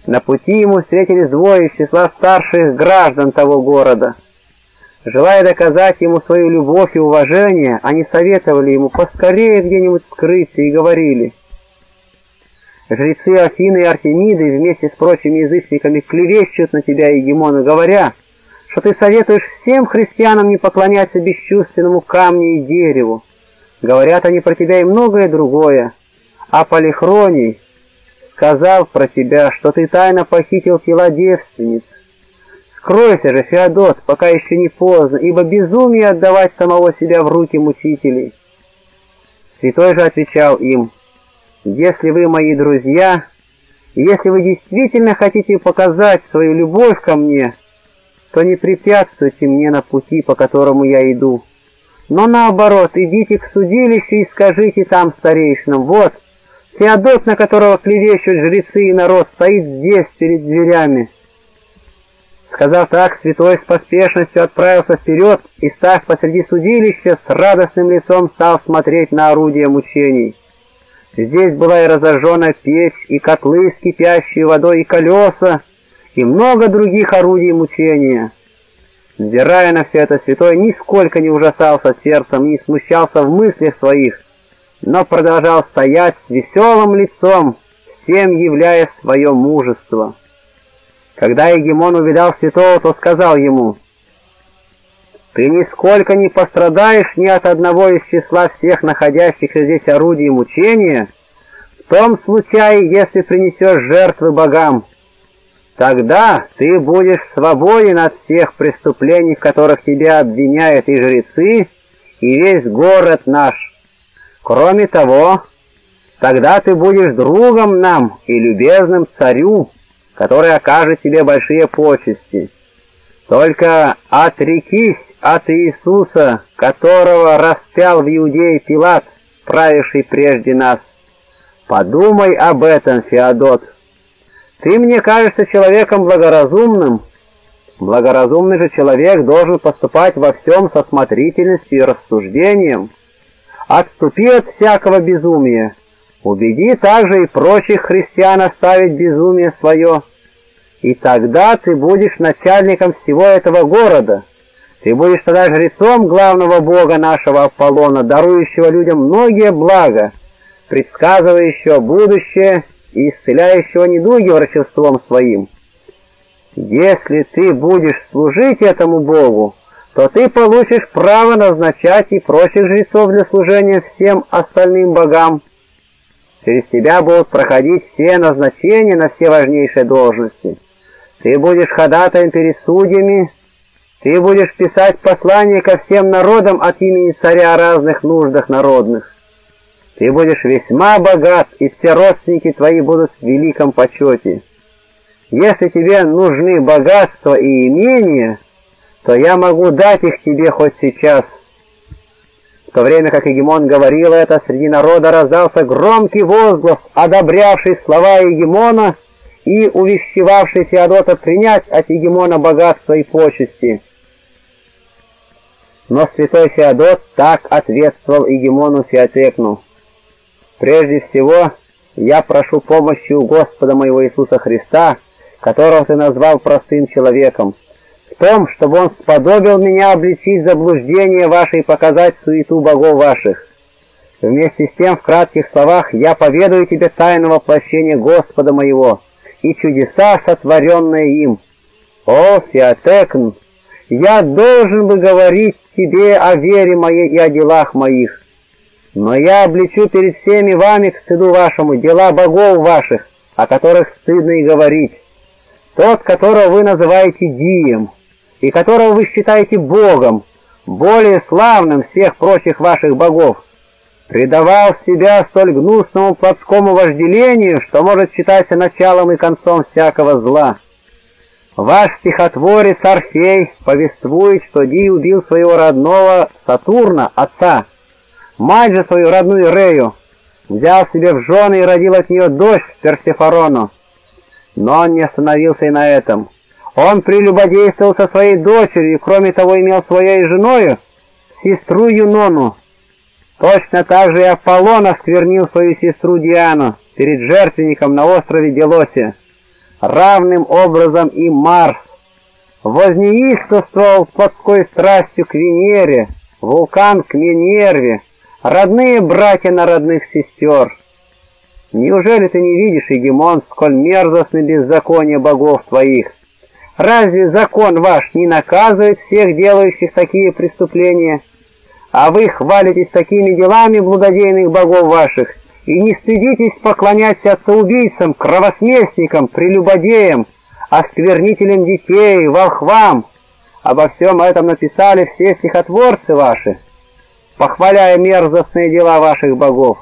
На пути ему встретились двое из числа старших граждан того города. Желая доказать ему свою любовь и уважение, они советовали ему поскорее где-нибудь скрыться и говорили, «Жрецы Афины и Артемиды вместе с прочими язычниками клевещут на тебя, Егемона, говоря, что ты советуешь всем христианам не поклоняться бесчувственному камню и дереву. Говорят они про тебя и многое другое. А Полихроний, сказал про тебя, что ты тайно похитил тела девственниц. Скройся же, Феодот, пока еще не поздно, ибо безумие отдавать самого себя в руки мучителей. Святой же отвечал им, «Если вы мои друзья, если вы действительно хотите показать свою любовь ко мне, то не препятствуйте мне на пути, по которому я иду. Но наоборот, идите к судилищу и скажите там старейшинам, вот, Феодот, на которого клевещут жрецы и народ, стоит здесь, перед дверями. Сказав так, святой с поспешностью отправился вперед и, став посреди судилища, с радостным лицом стал смотреть на орудие мучений. Здесь была и разожженная печь, и котлы с кипящей водой, и колеса, и много других орудий мучения. Взирая на все это, святой нисколько не ужасался сердцем, не смущался в мыслях своих, но продолжал стоять с веселым лицом, всем являя свое мужество. Когда Егемон увидал святого, то сказал ему, «Ты нисколько не пострадаешь ни от одного из числа всех находящихся здесь орудий мучения, в том случае, если принесешь жертвы богам. Тогда ты будешь свободен от всех преступлений, в которых тебя обвиняют и жрецы, и весь город наш». Кроме того, тогда ты будешь другом нам и любезным царю, который окажет тебе большие почести. Только отрекись от Иисуса, которого распял в Иудее Пилат, правивший прежде нас. Подумай об этом, Феодот. Ты мне кажешься человеком благоразумным. Благоразумный же человек должен поступать во всем со смотрительностью и рассуждением. Отступи от всякого безумия. Убеди также и прочих христиан оставить безумие свое. И тогда ты будешь начальником всего этого города. Ты будешь тогда жрецом главного бога нашего Аполлона, дарующего людям многие блага, предсказывающего будущее и исцеляющего недуги врачеством своим. Если ты будешь служить этому богу, то ты получишь право назначать и прочих жрецов для служения всем остальным богам. Через тебя будут проходить все назначения на все важнейшие должности. Ты будешь ходатаем перед судьями, ты будешь писать послания ко всем народам от имени царя о разных нуждах народных. Ты будешь весьма богат, и все родственники твои будут в великом почете. Если тебе нужны богатство и имения, то я могу дать их тебе хоть сейчас». В то время как Егемон говорил это, среди народа раздался громкий возглас, одобрявший слова Егемона, и увещевавший Феодота принять от Егемона богатство и почести. Но святой Феодот так ответствовал Егемону Феотекну. «Прежде всего, я прошу помощи у Господа моего Иисуса Христа, которого ты назвал простым человеком, в том, чтобы он сподобил меня обличить заблуждение ваше и показать суету богов ваших. Вместе с тем, в кратких словах, я поведаю тебе тайну воплощения Господа моего и чудеса, сотворенные им. О, Феотекн, я должен бы говорить тебе о вере моей и о делах моих, но я обличу перед всеми вами к стыду вашему дела богов ваших, о которых стыдно и говорить. Тот, которого вы называете Дием, и которого вы считаете Богом, более славным всех прочих ваших богов, предавал себя столь гнусному плотскому вожделению, что может считаться началом и концом всякого зла. Ваш стихотворец Орфей повествует, что Ди убил своего родного Сатурна, отца, мать же свою родную Рею, взял себе в жены и родил от нее дочь Персефорону. Но он не остановился и на этом. Он прелюбодействовал со своей дочерью, кроме того имел своей женою сестру Юнону, Точно так же и Аполлон осквернил свою сестру Диану перед жертвенником на острове Делосе. Равным образом и Марс вознеистовствовал плотской страстью к Венере, вулкан к Минерве, родные братья на родных сестер. Неужели ты не видишь, Егемон, сколь мерзостны беззаконие богов твоих? Разве закон ваш не наказывает всех делающих такие преступления?» а вы хвалитесь такими делами блудодейных богов ваших, и не стыдитесь поклоняться отцеубийцам, кровосместникам, прелюбодеям, осквернителям детей, волхвам. Обо всем этом написали все стихотворцы ваши, похваляя мерзостные дела ваших богов.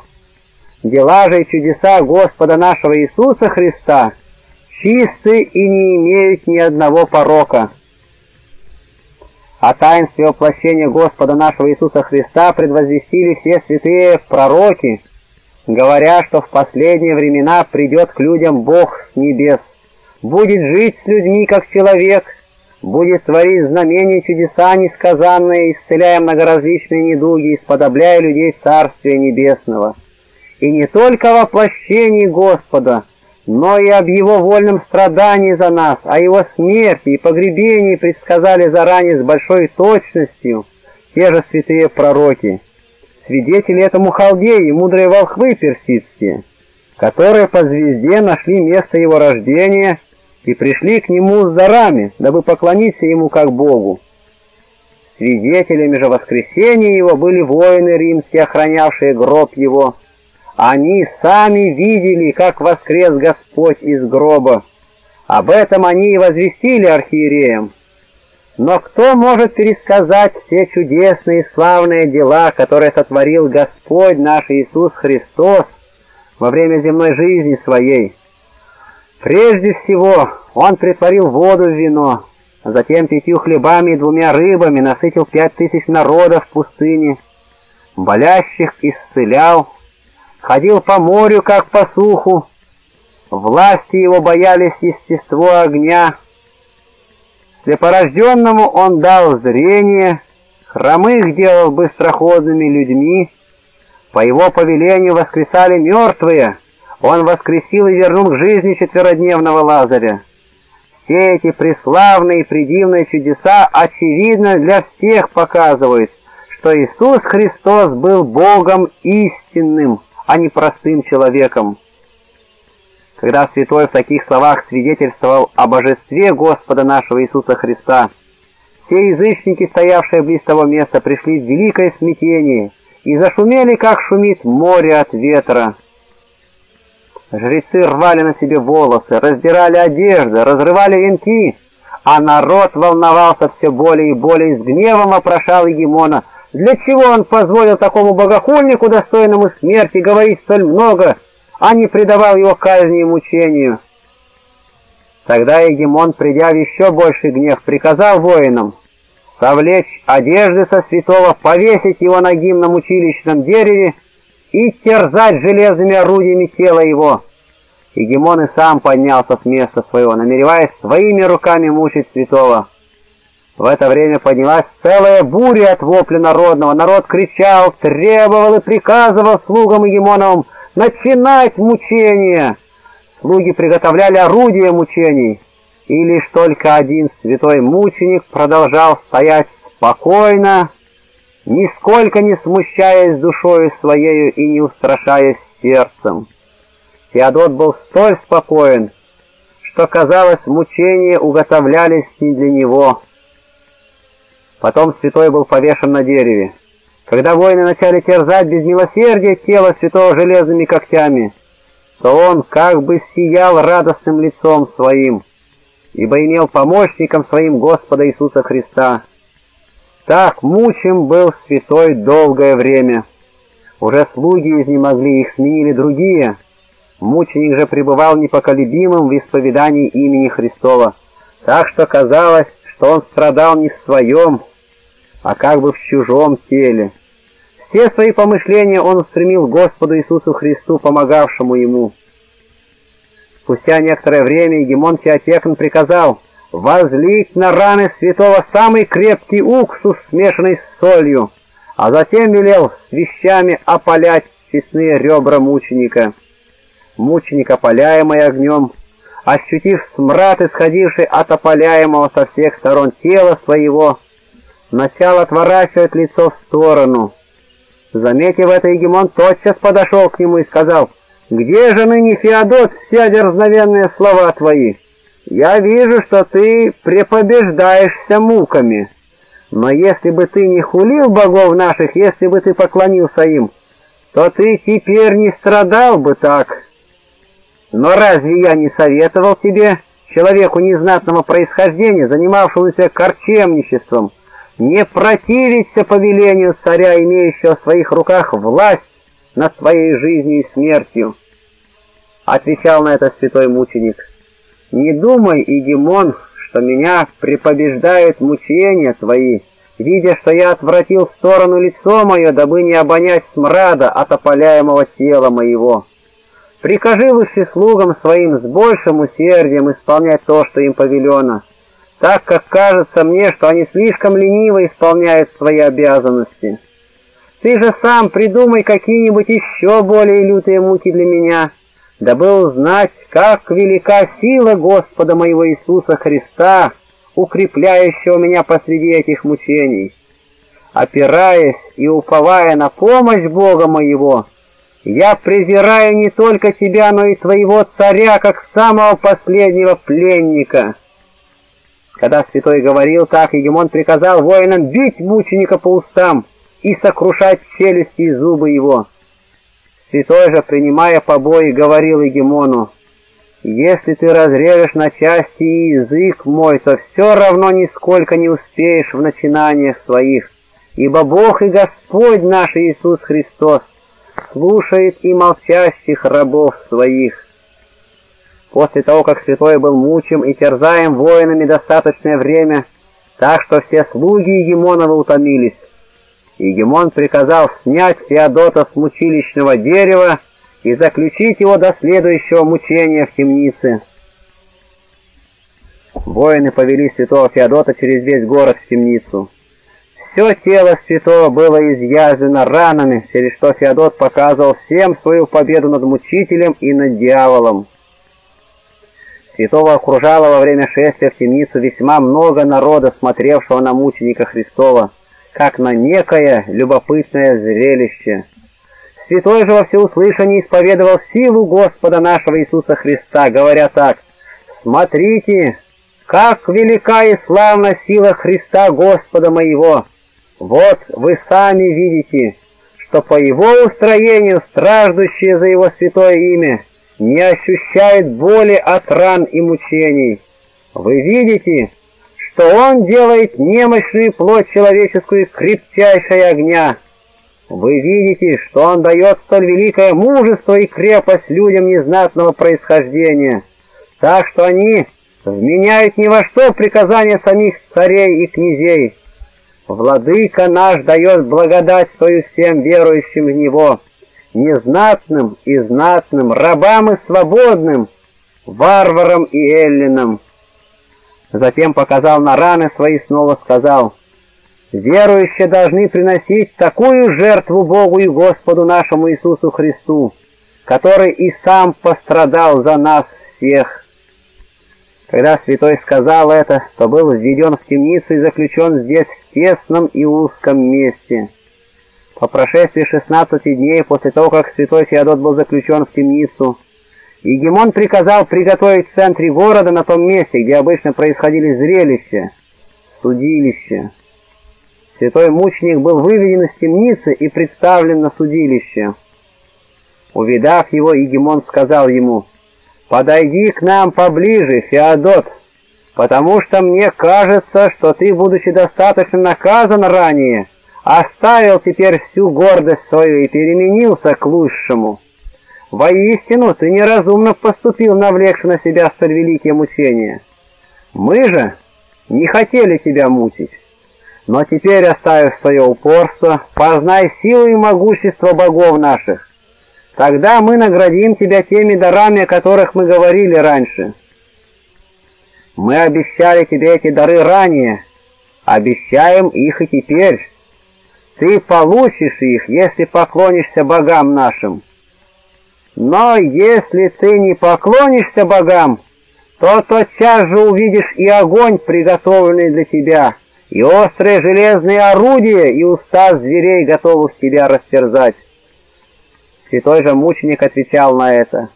Дела же и чудеса Господа нашего Иисуса Христа чисты и не имеют ни одного порока. О таинстве воплощения Господа нашего Иисуса Христа предвозвестили все святые пророки, говоря, что в последние времена придет к людям Бог с небес, будет жить с людьми как человек, будет творить знамения чудеса несказанные, исцеляя многоразличные недуги, исподобляя людей Царствия Небесного. И не только воплощении Господа, но и об его вольном страдании за нас, о его смерти и погребении предсказали заранее с большой точностью те же святые пророки. Свидетели этому халдеи, мудрые волхвы персидские, которые по звезде нашли место его рождения и пришли к нему с дарами, дабы поклониться ему как Богу. Свидетелями же воскресения его были воины римские, охранявшие гроб его, они сами видели, как воскрес Господь из гроба. Об этом они и возвестили архиереям. Но кто может пересказать все чудесные и славные дела, которые сотворил Господь наш Иисус Христос во время земной жизни своей? Прежде всего, Он притворил воду в вино, а затем пятью хлебами и двумя рыбами насытил пять тысяч народов в пустыне, болящих исцелял, ходил по морю, как по суху, власти его боялись естество огня. Слепорожденному он дал зрение, хромых делал быстроходными людьми, по его повелению воскресали мертвые, он воскресил и вернул к жизни четверодневного Лазаря. Все эти преславные и предивные чудеса очевидно для всех показывают, что Иисус Христос был Богом истинным, а не простым человеком. Когда святой в таких словах свидетельствовал о божестве Господа нашего Иисуса Христа, все язычники, стоявшие близ того места, пришли в великое смятение и зашумели, как шумит море от ветра. Жрецы рвали на себе волосы, раздирали одежды, разрывали венки, а народ волновался все более и более с гневом опрошал Егемона, для чего он позволил такому богохульнику, достойному смерти, говорить столь много, а не предавал его казни и мучению? Тогда Егемон, придя в еще больший гнев, приказал воинам совлечь одежды со святого, повесить его на гимном училищном дереве и терзать железными орудиями тело его. Егемон и сам поднялся с места своего, намереваясь своими руками мучить святого. В это время поднялась целая буря от вопля народного. Народ кричал, требовал и приказывал слугам Егемоновым начинать мучения. Слуги приготовляли орудия мучений, и лишь только один святой мученик продолжал стоять спокойно, нисколько не смущаясь душою своею и не устрашаясь сердцем. Феодот был столь спокоен, что, казалось, мучения уготовлялись не для него. Потом святой был повешен на дереве. Когда воины начали терзать без милосердия тело святого железными когтями, то он как бы сиял радостным лицом своим, ибо имел помощником своим Господа Иисуса Христа. Так мучим был святой долгое время. Уже слуги изнемогли, их сменили другие. Мученик же пребывал непоколебимым в исповедании имени Христова, так что казалось, что он страдал не в своем, а как бы в чужом теле. Все свои помышления он устремил Господу Иисусу Христу, помогавшему ему. Спустя некоторое время Егемон Феотекн приказал возлить на раны святого самый крепкий уксус, смешанный с солью, а затем велел вещами опалять честные ребра мученика. Мученик, опаляемый огнем, ощутив смрад, исходивший от опаляемого со всех сторон тела своего, начал отворачивать лицо в сторону. Заметив это, Егемон тотчас подошел к нему и сказал, «Где же ныне, Феодот, все дерзновенные слова твои? Я вижу, что ты препобеждаешься муками. Но если бы ты не хулил богов наших, если бы ты поклонился им, то ты теперь не страдал бы так. Но разве я не советовал тебе, человеку незнатного происхождения, занимавшемуся корчемничеством, не противиться повелению царя, имеющего в своих руках власть над своей жизнью и смертью. Отвечал на это святой мученик. Не думай, Игемон, что меня препобеждают мучения твои, видя, что я отвратил в сторону лицо мое, дабы не обонять смрада от опаляемого тела моего. Прикажи лучше слугам своим с большим усердием исполнять то, что им повелено, так как кажется мне, что они слишком лениво исполняют свои обязанности. Ты же сам придумай какие-нибудь еще более лютые муки для меня, дабы узнать, как велика сила Господа моего Иисуса Христа, укрепляющего меня посреди этих мучений. Опираясь и уповая на помощь Бога моего, я презираю не только тебя, но и твоего царя, как самого последнего пленника». Когда святой говорил так, Егемон приказал воинам бить мученика по устам и сокрушать челюсти и зубы его. Святой же, принимая побои, говорил Егемону, «Если ты разрежешь на части язык мой, то все равно нисколько не успеешь в начинаниях своих, ибо Бог и Господь наш Иисус Христос слушает и молчащих рабов своих». После того, как святой был мучим и терзаем воинами достаточное время, так что все слуги Егемонова утомились, Егемон приказал снять Феодота с мучилищного дерева и заключить его до следующего мучения в темнице. Воины повели святого Феодота через весь город в темницу. Все тело святого было изъязвено ранами, через что Феодот показывал всем свою победу над мучителем и над дьяволом. Святого окружало во время шествия в темницу весьма много народа, смотревшего на мученика Христова, как на некое любопытное зрелище. Святой же во всеуслышании исповедовал силу Господа нашего Иисуса Христа, говоря так, «Смотрите, как велика и славна сила Христа Господа моего! Вот вы сами видите, что по Его устроению страждущие за Его святое имя не ощущает боли от ран и мучений. Вы видите, что Он делает немощную плоть человеческую крепчайшей огня. Вы видите, что Он дает столь великое мужество и крепость людям незнатного происхождения, так что они вменяют ни во что приказания самих царей и князей. Владыка наш дает благодать свою всем верующим в Него, незнатным и знатным, рабам и свободным, варварам и эллинам. Затем показал на раны свои, снова сказал, «Верующие должны приносить такую жертву Богу и Господу нашему Иисусу Христу, который и сам пострадал за нас всех». Когда святой сказал это, то был введен в темницу и заключен здесь в тесном и узком месте. По прошествии 16 дней после того, как святой Феодот был заключен в темницу, Егемон приказал приготовить в центре города, на том месте, где обычно происходили зрелища, судилище. Святой мученик был выведен из темницы и представлен на судилище. Увидав его, Егемон сказал ему, «Подойди к нам поближе, Феодот, потому что мне кажется, что ты, будучи достаточно наказан ранее, оставил теперь всю гордость свою и переменился к лучшему. Воистину, ты неразумно поступил, навлекши на себя столь великие мучения. Мы же не хотели тебя мучить. Но теперь, оставив свое упорство, познай силу и могущество богов наших. Тогда мы наградим тебя теми дарами, о которых мы говорили раньше. Мы обещали тебе эти дары ранее, обещаем их и теперь. Ты получишь их, если поклонишься богам нашим. Но если ты не поклонишься богам, то тотчас же увидишь и огонь, приготовленный для тебя, и острые железные орудия, и уста зверей, готовых тебя растерзать. Святой же мученик отвечал на это.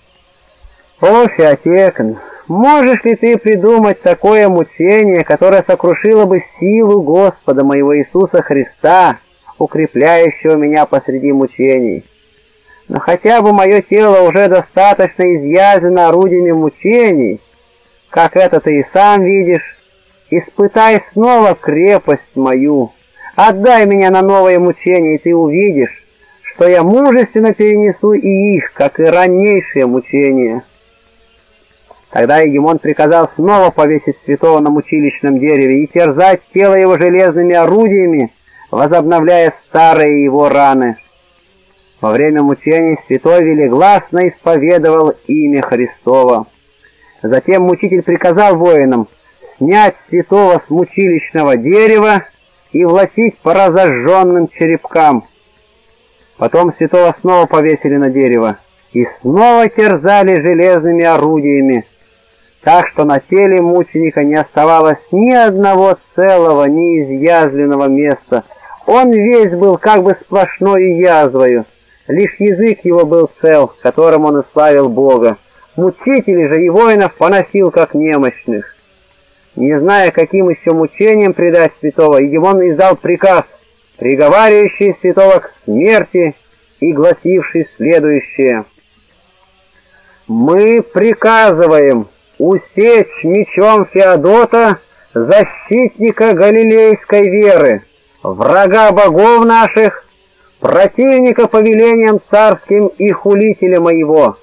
«О, Феотекн, можешь ли ты придумать такое мучение, которое сокрушило бы силу Господа моего Иисуса Христа, укрепляющего меня посреди мучений. Но хотя бы мое тело уже достаточно изъязано орудиями мучений, как это ты и сам видишь, испытай снова крепость мою, отдай меня на новое мучение, и ты увидишь, что я мужественно перенесу и их, как и раннейшие мучения». Тогда Егемон приказал снова повесить святого на мучилищном дереве и терзать тело его железными орудиями, возобновляя старые его раны. Во время мучений святой велигласно исповедовал имя Христово. Затем мучитель приказал воинам снять святого с мучилищного дерева и власить по разожженным черепкам. Потом святого снова повесили на дерево и снова терзали железными орудиями, так что на теле мученика не оставалось ни одного целого, ни изъязленного места — он весь был как бы сплошной язвою, лишь язык его был цел, которым он и славил Бога. Мучители же и воинов поносил как немощных. Не зная, каким еще мучением предать святого, Егемон издал приказ, приговаривающий святого к смерти и гласивший следующее. «Мы приказываем усечь мечом Феодота, защитника галилейской веры» врага богов наших, противника повелением царским и хулителя моего.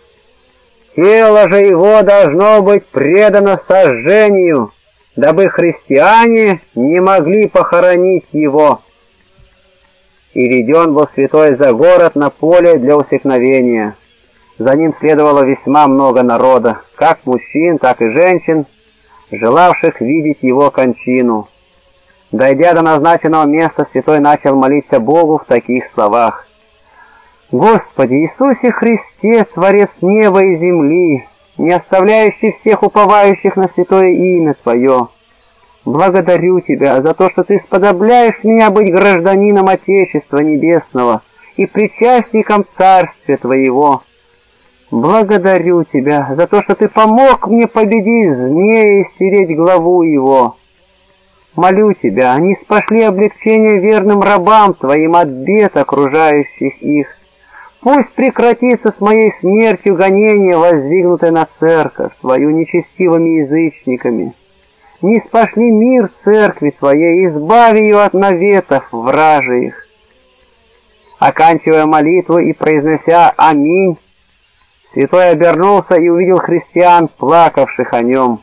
Тело же его должно быть предано сожжению, дабы христиане не могли похоронить его. И веден был святой за город на поле для усекновения. За ним следовало весьма много народа, как мужчин, так и женщин, желавших видеть его кончину. Дойдя до назначенного места, святой начал молиться Богу в таких словах. «Господи Иисусе Христе, Творец неба и земли, не оставляющий всех уповающих на святое имя Твое, благодарю Тебя за то, что Ты сподобляешь меня быть гражданином Отечества Небесного и причастником Царствия Твоего. Благодарю Тебя за то, что Ты помог мне победить змея и стереть главу его». Молю тебя, они спошли облегчение верным рабам твоим от бед окружающих их. Пусть прекратится с моей смертью гонение, воздвигнутое на церковь твою нечестивыми язычниками. Не спошли мир церкви твоей, избави ее от наветов вражьих. Оканчивая молитву и произнося «Аминь», святой обернулся и увидел христиан, плакавших о нем.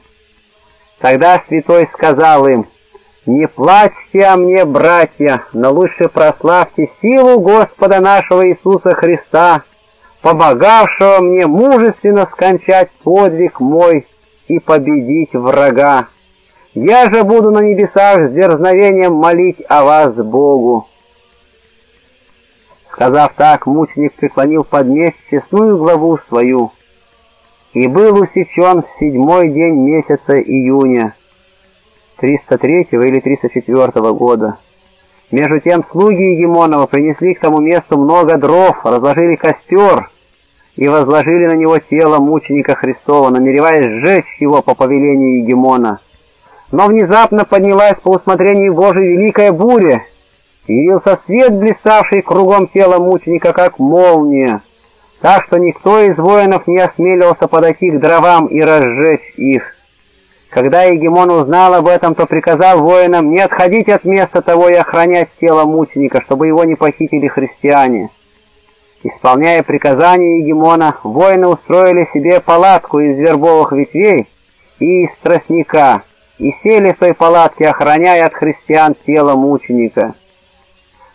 Тогда святой сказал им — не плачьте о мне, братья, но лучше прославьте силу Господа нашего Иисуса Христа, помогавшего мне мужественно скончать подвиг мой и победить врага. Я же буду на небесах с дерзновением молить о вас Богу. Сказав так, мученик преклонил под меч честную главу свою и был усечен в седьмой день месяца июня 303 или 304 года. Между тем слуги Егемонова принесли к тому месту много дров, разложили костер и возложили на него тело мученика Христова, намереваясь сжечь его по повелению Егемона. Но внезапно поднялась по усмотрению Божьей великая буря, и явился свет, блиставший кругом тела мученика, как молния, так что никто из воинов не осмеливался подойти к дровам и разжечь их. Когда Егемон узнал об этом, то приказал воинам не отходить от места того и охранять тело мученика, чтобы его не похитили христиане. Исполняя приказания Егемона, воины устроили себе палатку из вербовых ветвей и из тростника, и сели в той палатке, охраняя от христиан тело мученика.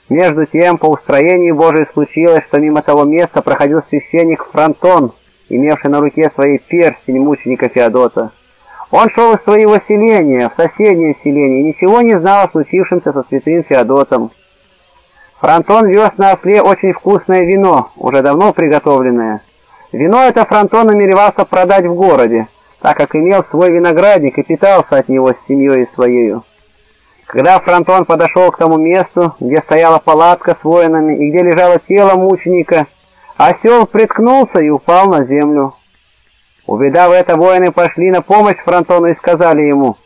Между тем, по устроению Божию случилось, что мимо того места проходил священник Фронтон, имевший на руке своей перстень мученика Феодота. Он шел из своего селения, в соседнее селение, и ничего не знал о случившемся со святым Феодотом. Фронтон вез на осле очень вкусное вино, уже давно приготовленное. Вино это Фронтон намеревался продать в городе, так как имел свой виноградник и питался от него с семьей своей. Когда Фронтон подошел к тому месту, где стояла палатка с воинами и где лежало тело мученика, осел приткнулся и упал на землю. Увидав это, воины пошли на помощь Фронтону и сказали ему,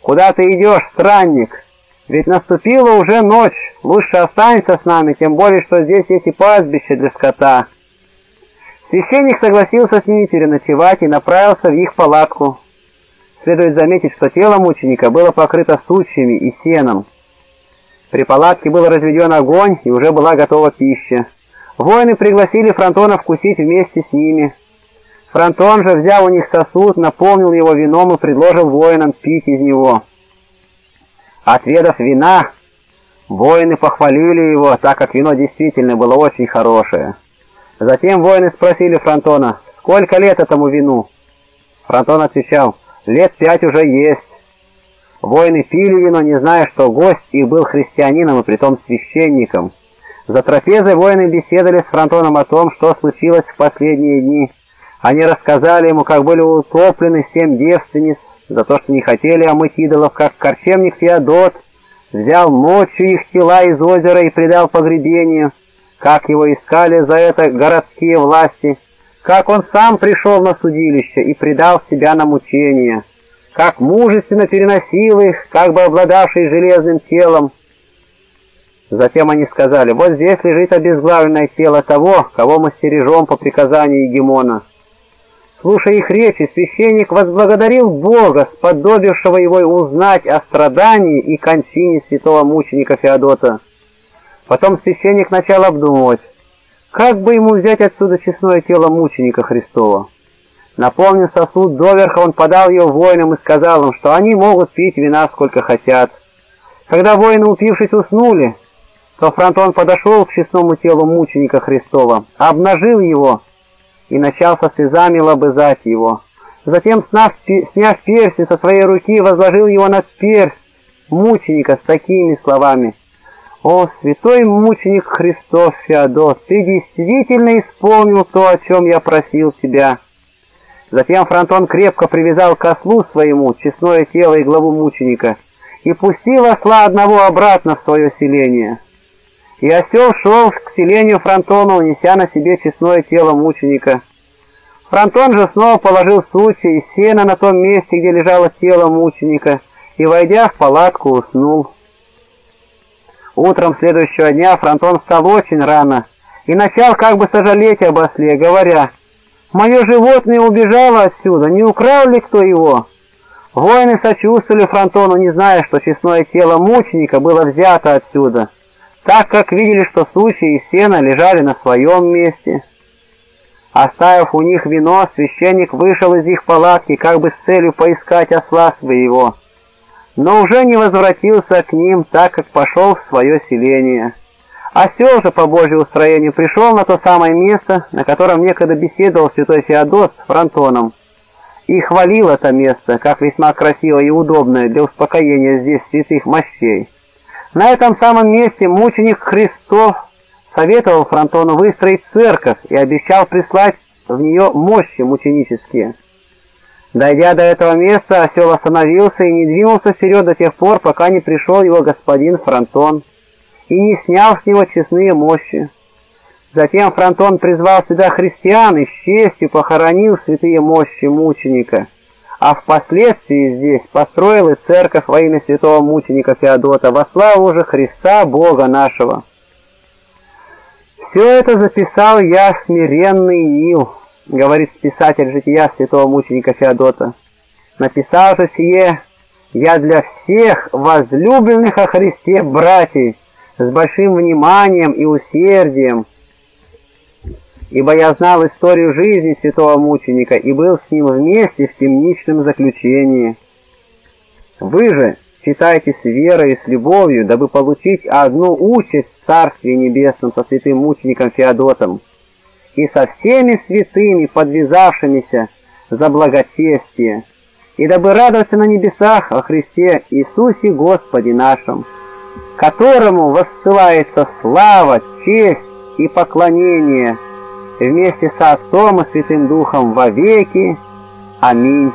«Куда ты идешь, странник? Ведь наступила уже ночь, лучше останься с нами, тем более, что здесь есть и пастбище для скота». Священник согласился с ними переночевать и направился в их палатку. Следует заметить, что тело мученика было покрыто сучьями и сеном. При палатке был разведен огонь, и уже была готова пища. Воины пригласили Фронтона вкусить вместе с ними. Фронтон же, взяв у них сосуд, наполнил его вином и предложил воинам пить из него. Отведав вина, воины похвалили его, так как вино действительно было очень хорошее. Затем воины спросили Фронтона, сколько лет этому вину? Фронтон отвечал, лет пять уже есть. Воины пили вино, не зная, что гость их был христианином и притом священником. За трапезой воины беседовали с Фронтоном о том, что случилось в последние дни. Они рассказали ему, как были утоплены семь девственниц за то, что не хотели омыть идолов, как корчемник Феодот взял ночью их тела из озера и предал погребению, как его искали за это городские власти, как он сам пришел на судилище и предал себя на мучения, как мужественно переносил их, как бы обладавший железным телом. Затем они сказали, вот здесь лежит обезглавленное тело того, кого мы стережем по приказанию Егемона. Слушая их речи, священник возблагодарил Бога, сподобившего его узнать о страдании и кончине святого мученика Феодота. Потом священник начал обдумывать, как бы ему взять отсюда честное тело мученика Христова. Наполнив сосуд доверха, он подал ее воинам и сказал им, что они могут пить вина сколько хотят. Когда воины, упившись, уснули, то Фронтон подошел к честному телу мученика Христова, обнажил его и начал со слезами лобызать его. Затем, сняв, перстень со своей руки, возложил его на перст мученика с такими словами. «О, святой мученик Христос Феодос, ты действительно исполнил то, о чем я просил тебя». Затем Фронтон крепко привязал к ослу своему честное тело и главу мученика и пустил осла одного обратно в свое селение. И осел шел к селению Фронтона, унеся на себе честное тело мученика. Фронтон же снова положил сучья и сено на том месте, где лежало тело мученика, и, войдя в палатку, уснул. Утром следующего дня Фронтон встал очень рано и начал как бы сожалеть об осле, говоря, «Мое животное убежало отсюда, не украл ли кто его?» Воины сочувствовали Фронтону, не зная, что честное тело мученика было взято отсюда так как видели, что сучья и сено лежали на своем месте. Оставив у них вино, священник вышел из их палатки, как бы с целью поискать осла своего, но уже не возвратился к ним, так как пошел в свое селение. Осел же по Божьему устроению пришел на то самое место, на котором некогда беседовал святой Феодос с Фронтоном, и хвалил это место, как весьма красивое и удобное для успокоения здесь святых мощей. На этом самом месте мученик Христов советовал Фронтону выстроить церковь и обещал прислать в нее мощи мученические. Дойдя до этого места, осел остановился и не двинулся вперед до тех пор, пока не пришел его господин Фронтон и не снял с него честные мощи. Затем Фронтон призвал сюда христиан и с честью похоронил святые мощи мученика, а впоследствии здесь построил и церковь во имя святого мученика Феодота во славу уже Христа Бога нашего. Все это записал я, смиренный Нил, говорит писатель жития святого мученика Феодота. Написал же сие я для всех возлюбленных о Христе братьев, с большим вниманием и усердием, ибо я знал историю жизни святого мученика и был с ним вместе в темничном заключении. Вы же читайте с верой и с любовью, дабы получить одну участь в Царстве Небесном со святым мучеником Феодотом и со всеми святыми, подвязавшимися за благочестие, и дабы радоваться на небесах о Христе Иисусе Господе нашем которому воссылается слава, честь и поклонение вместе со Отцом и Святым Духом во веки. Аминь.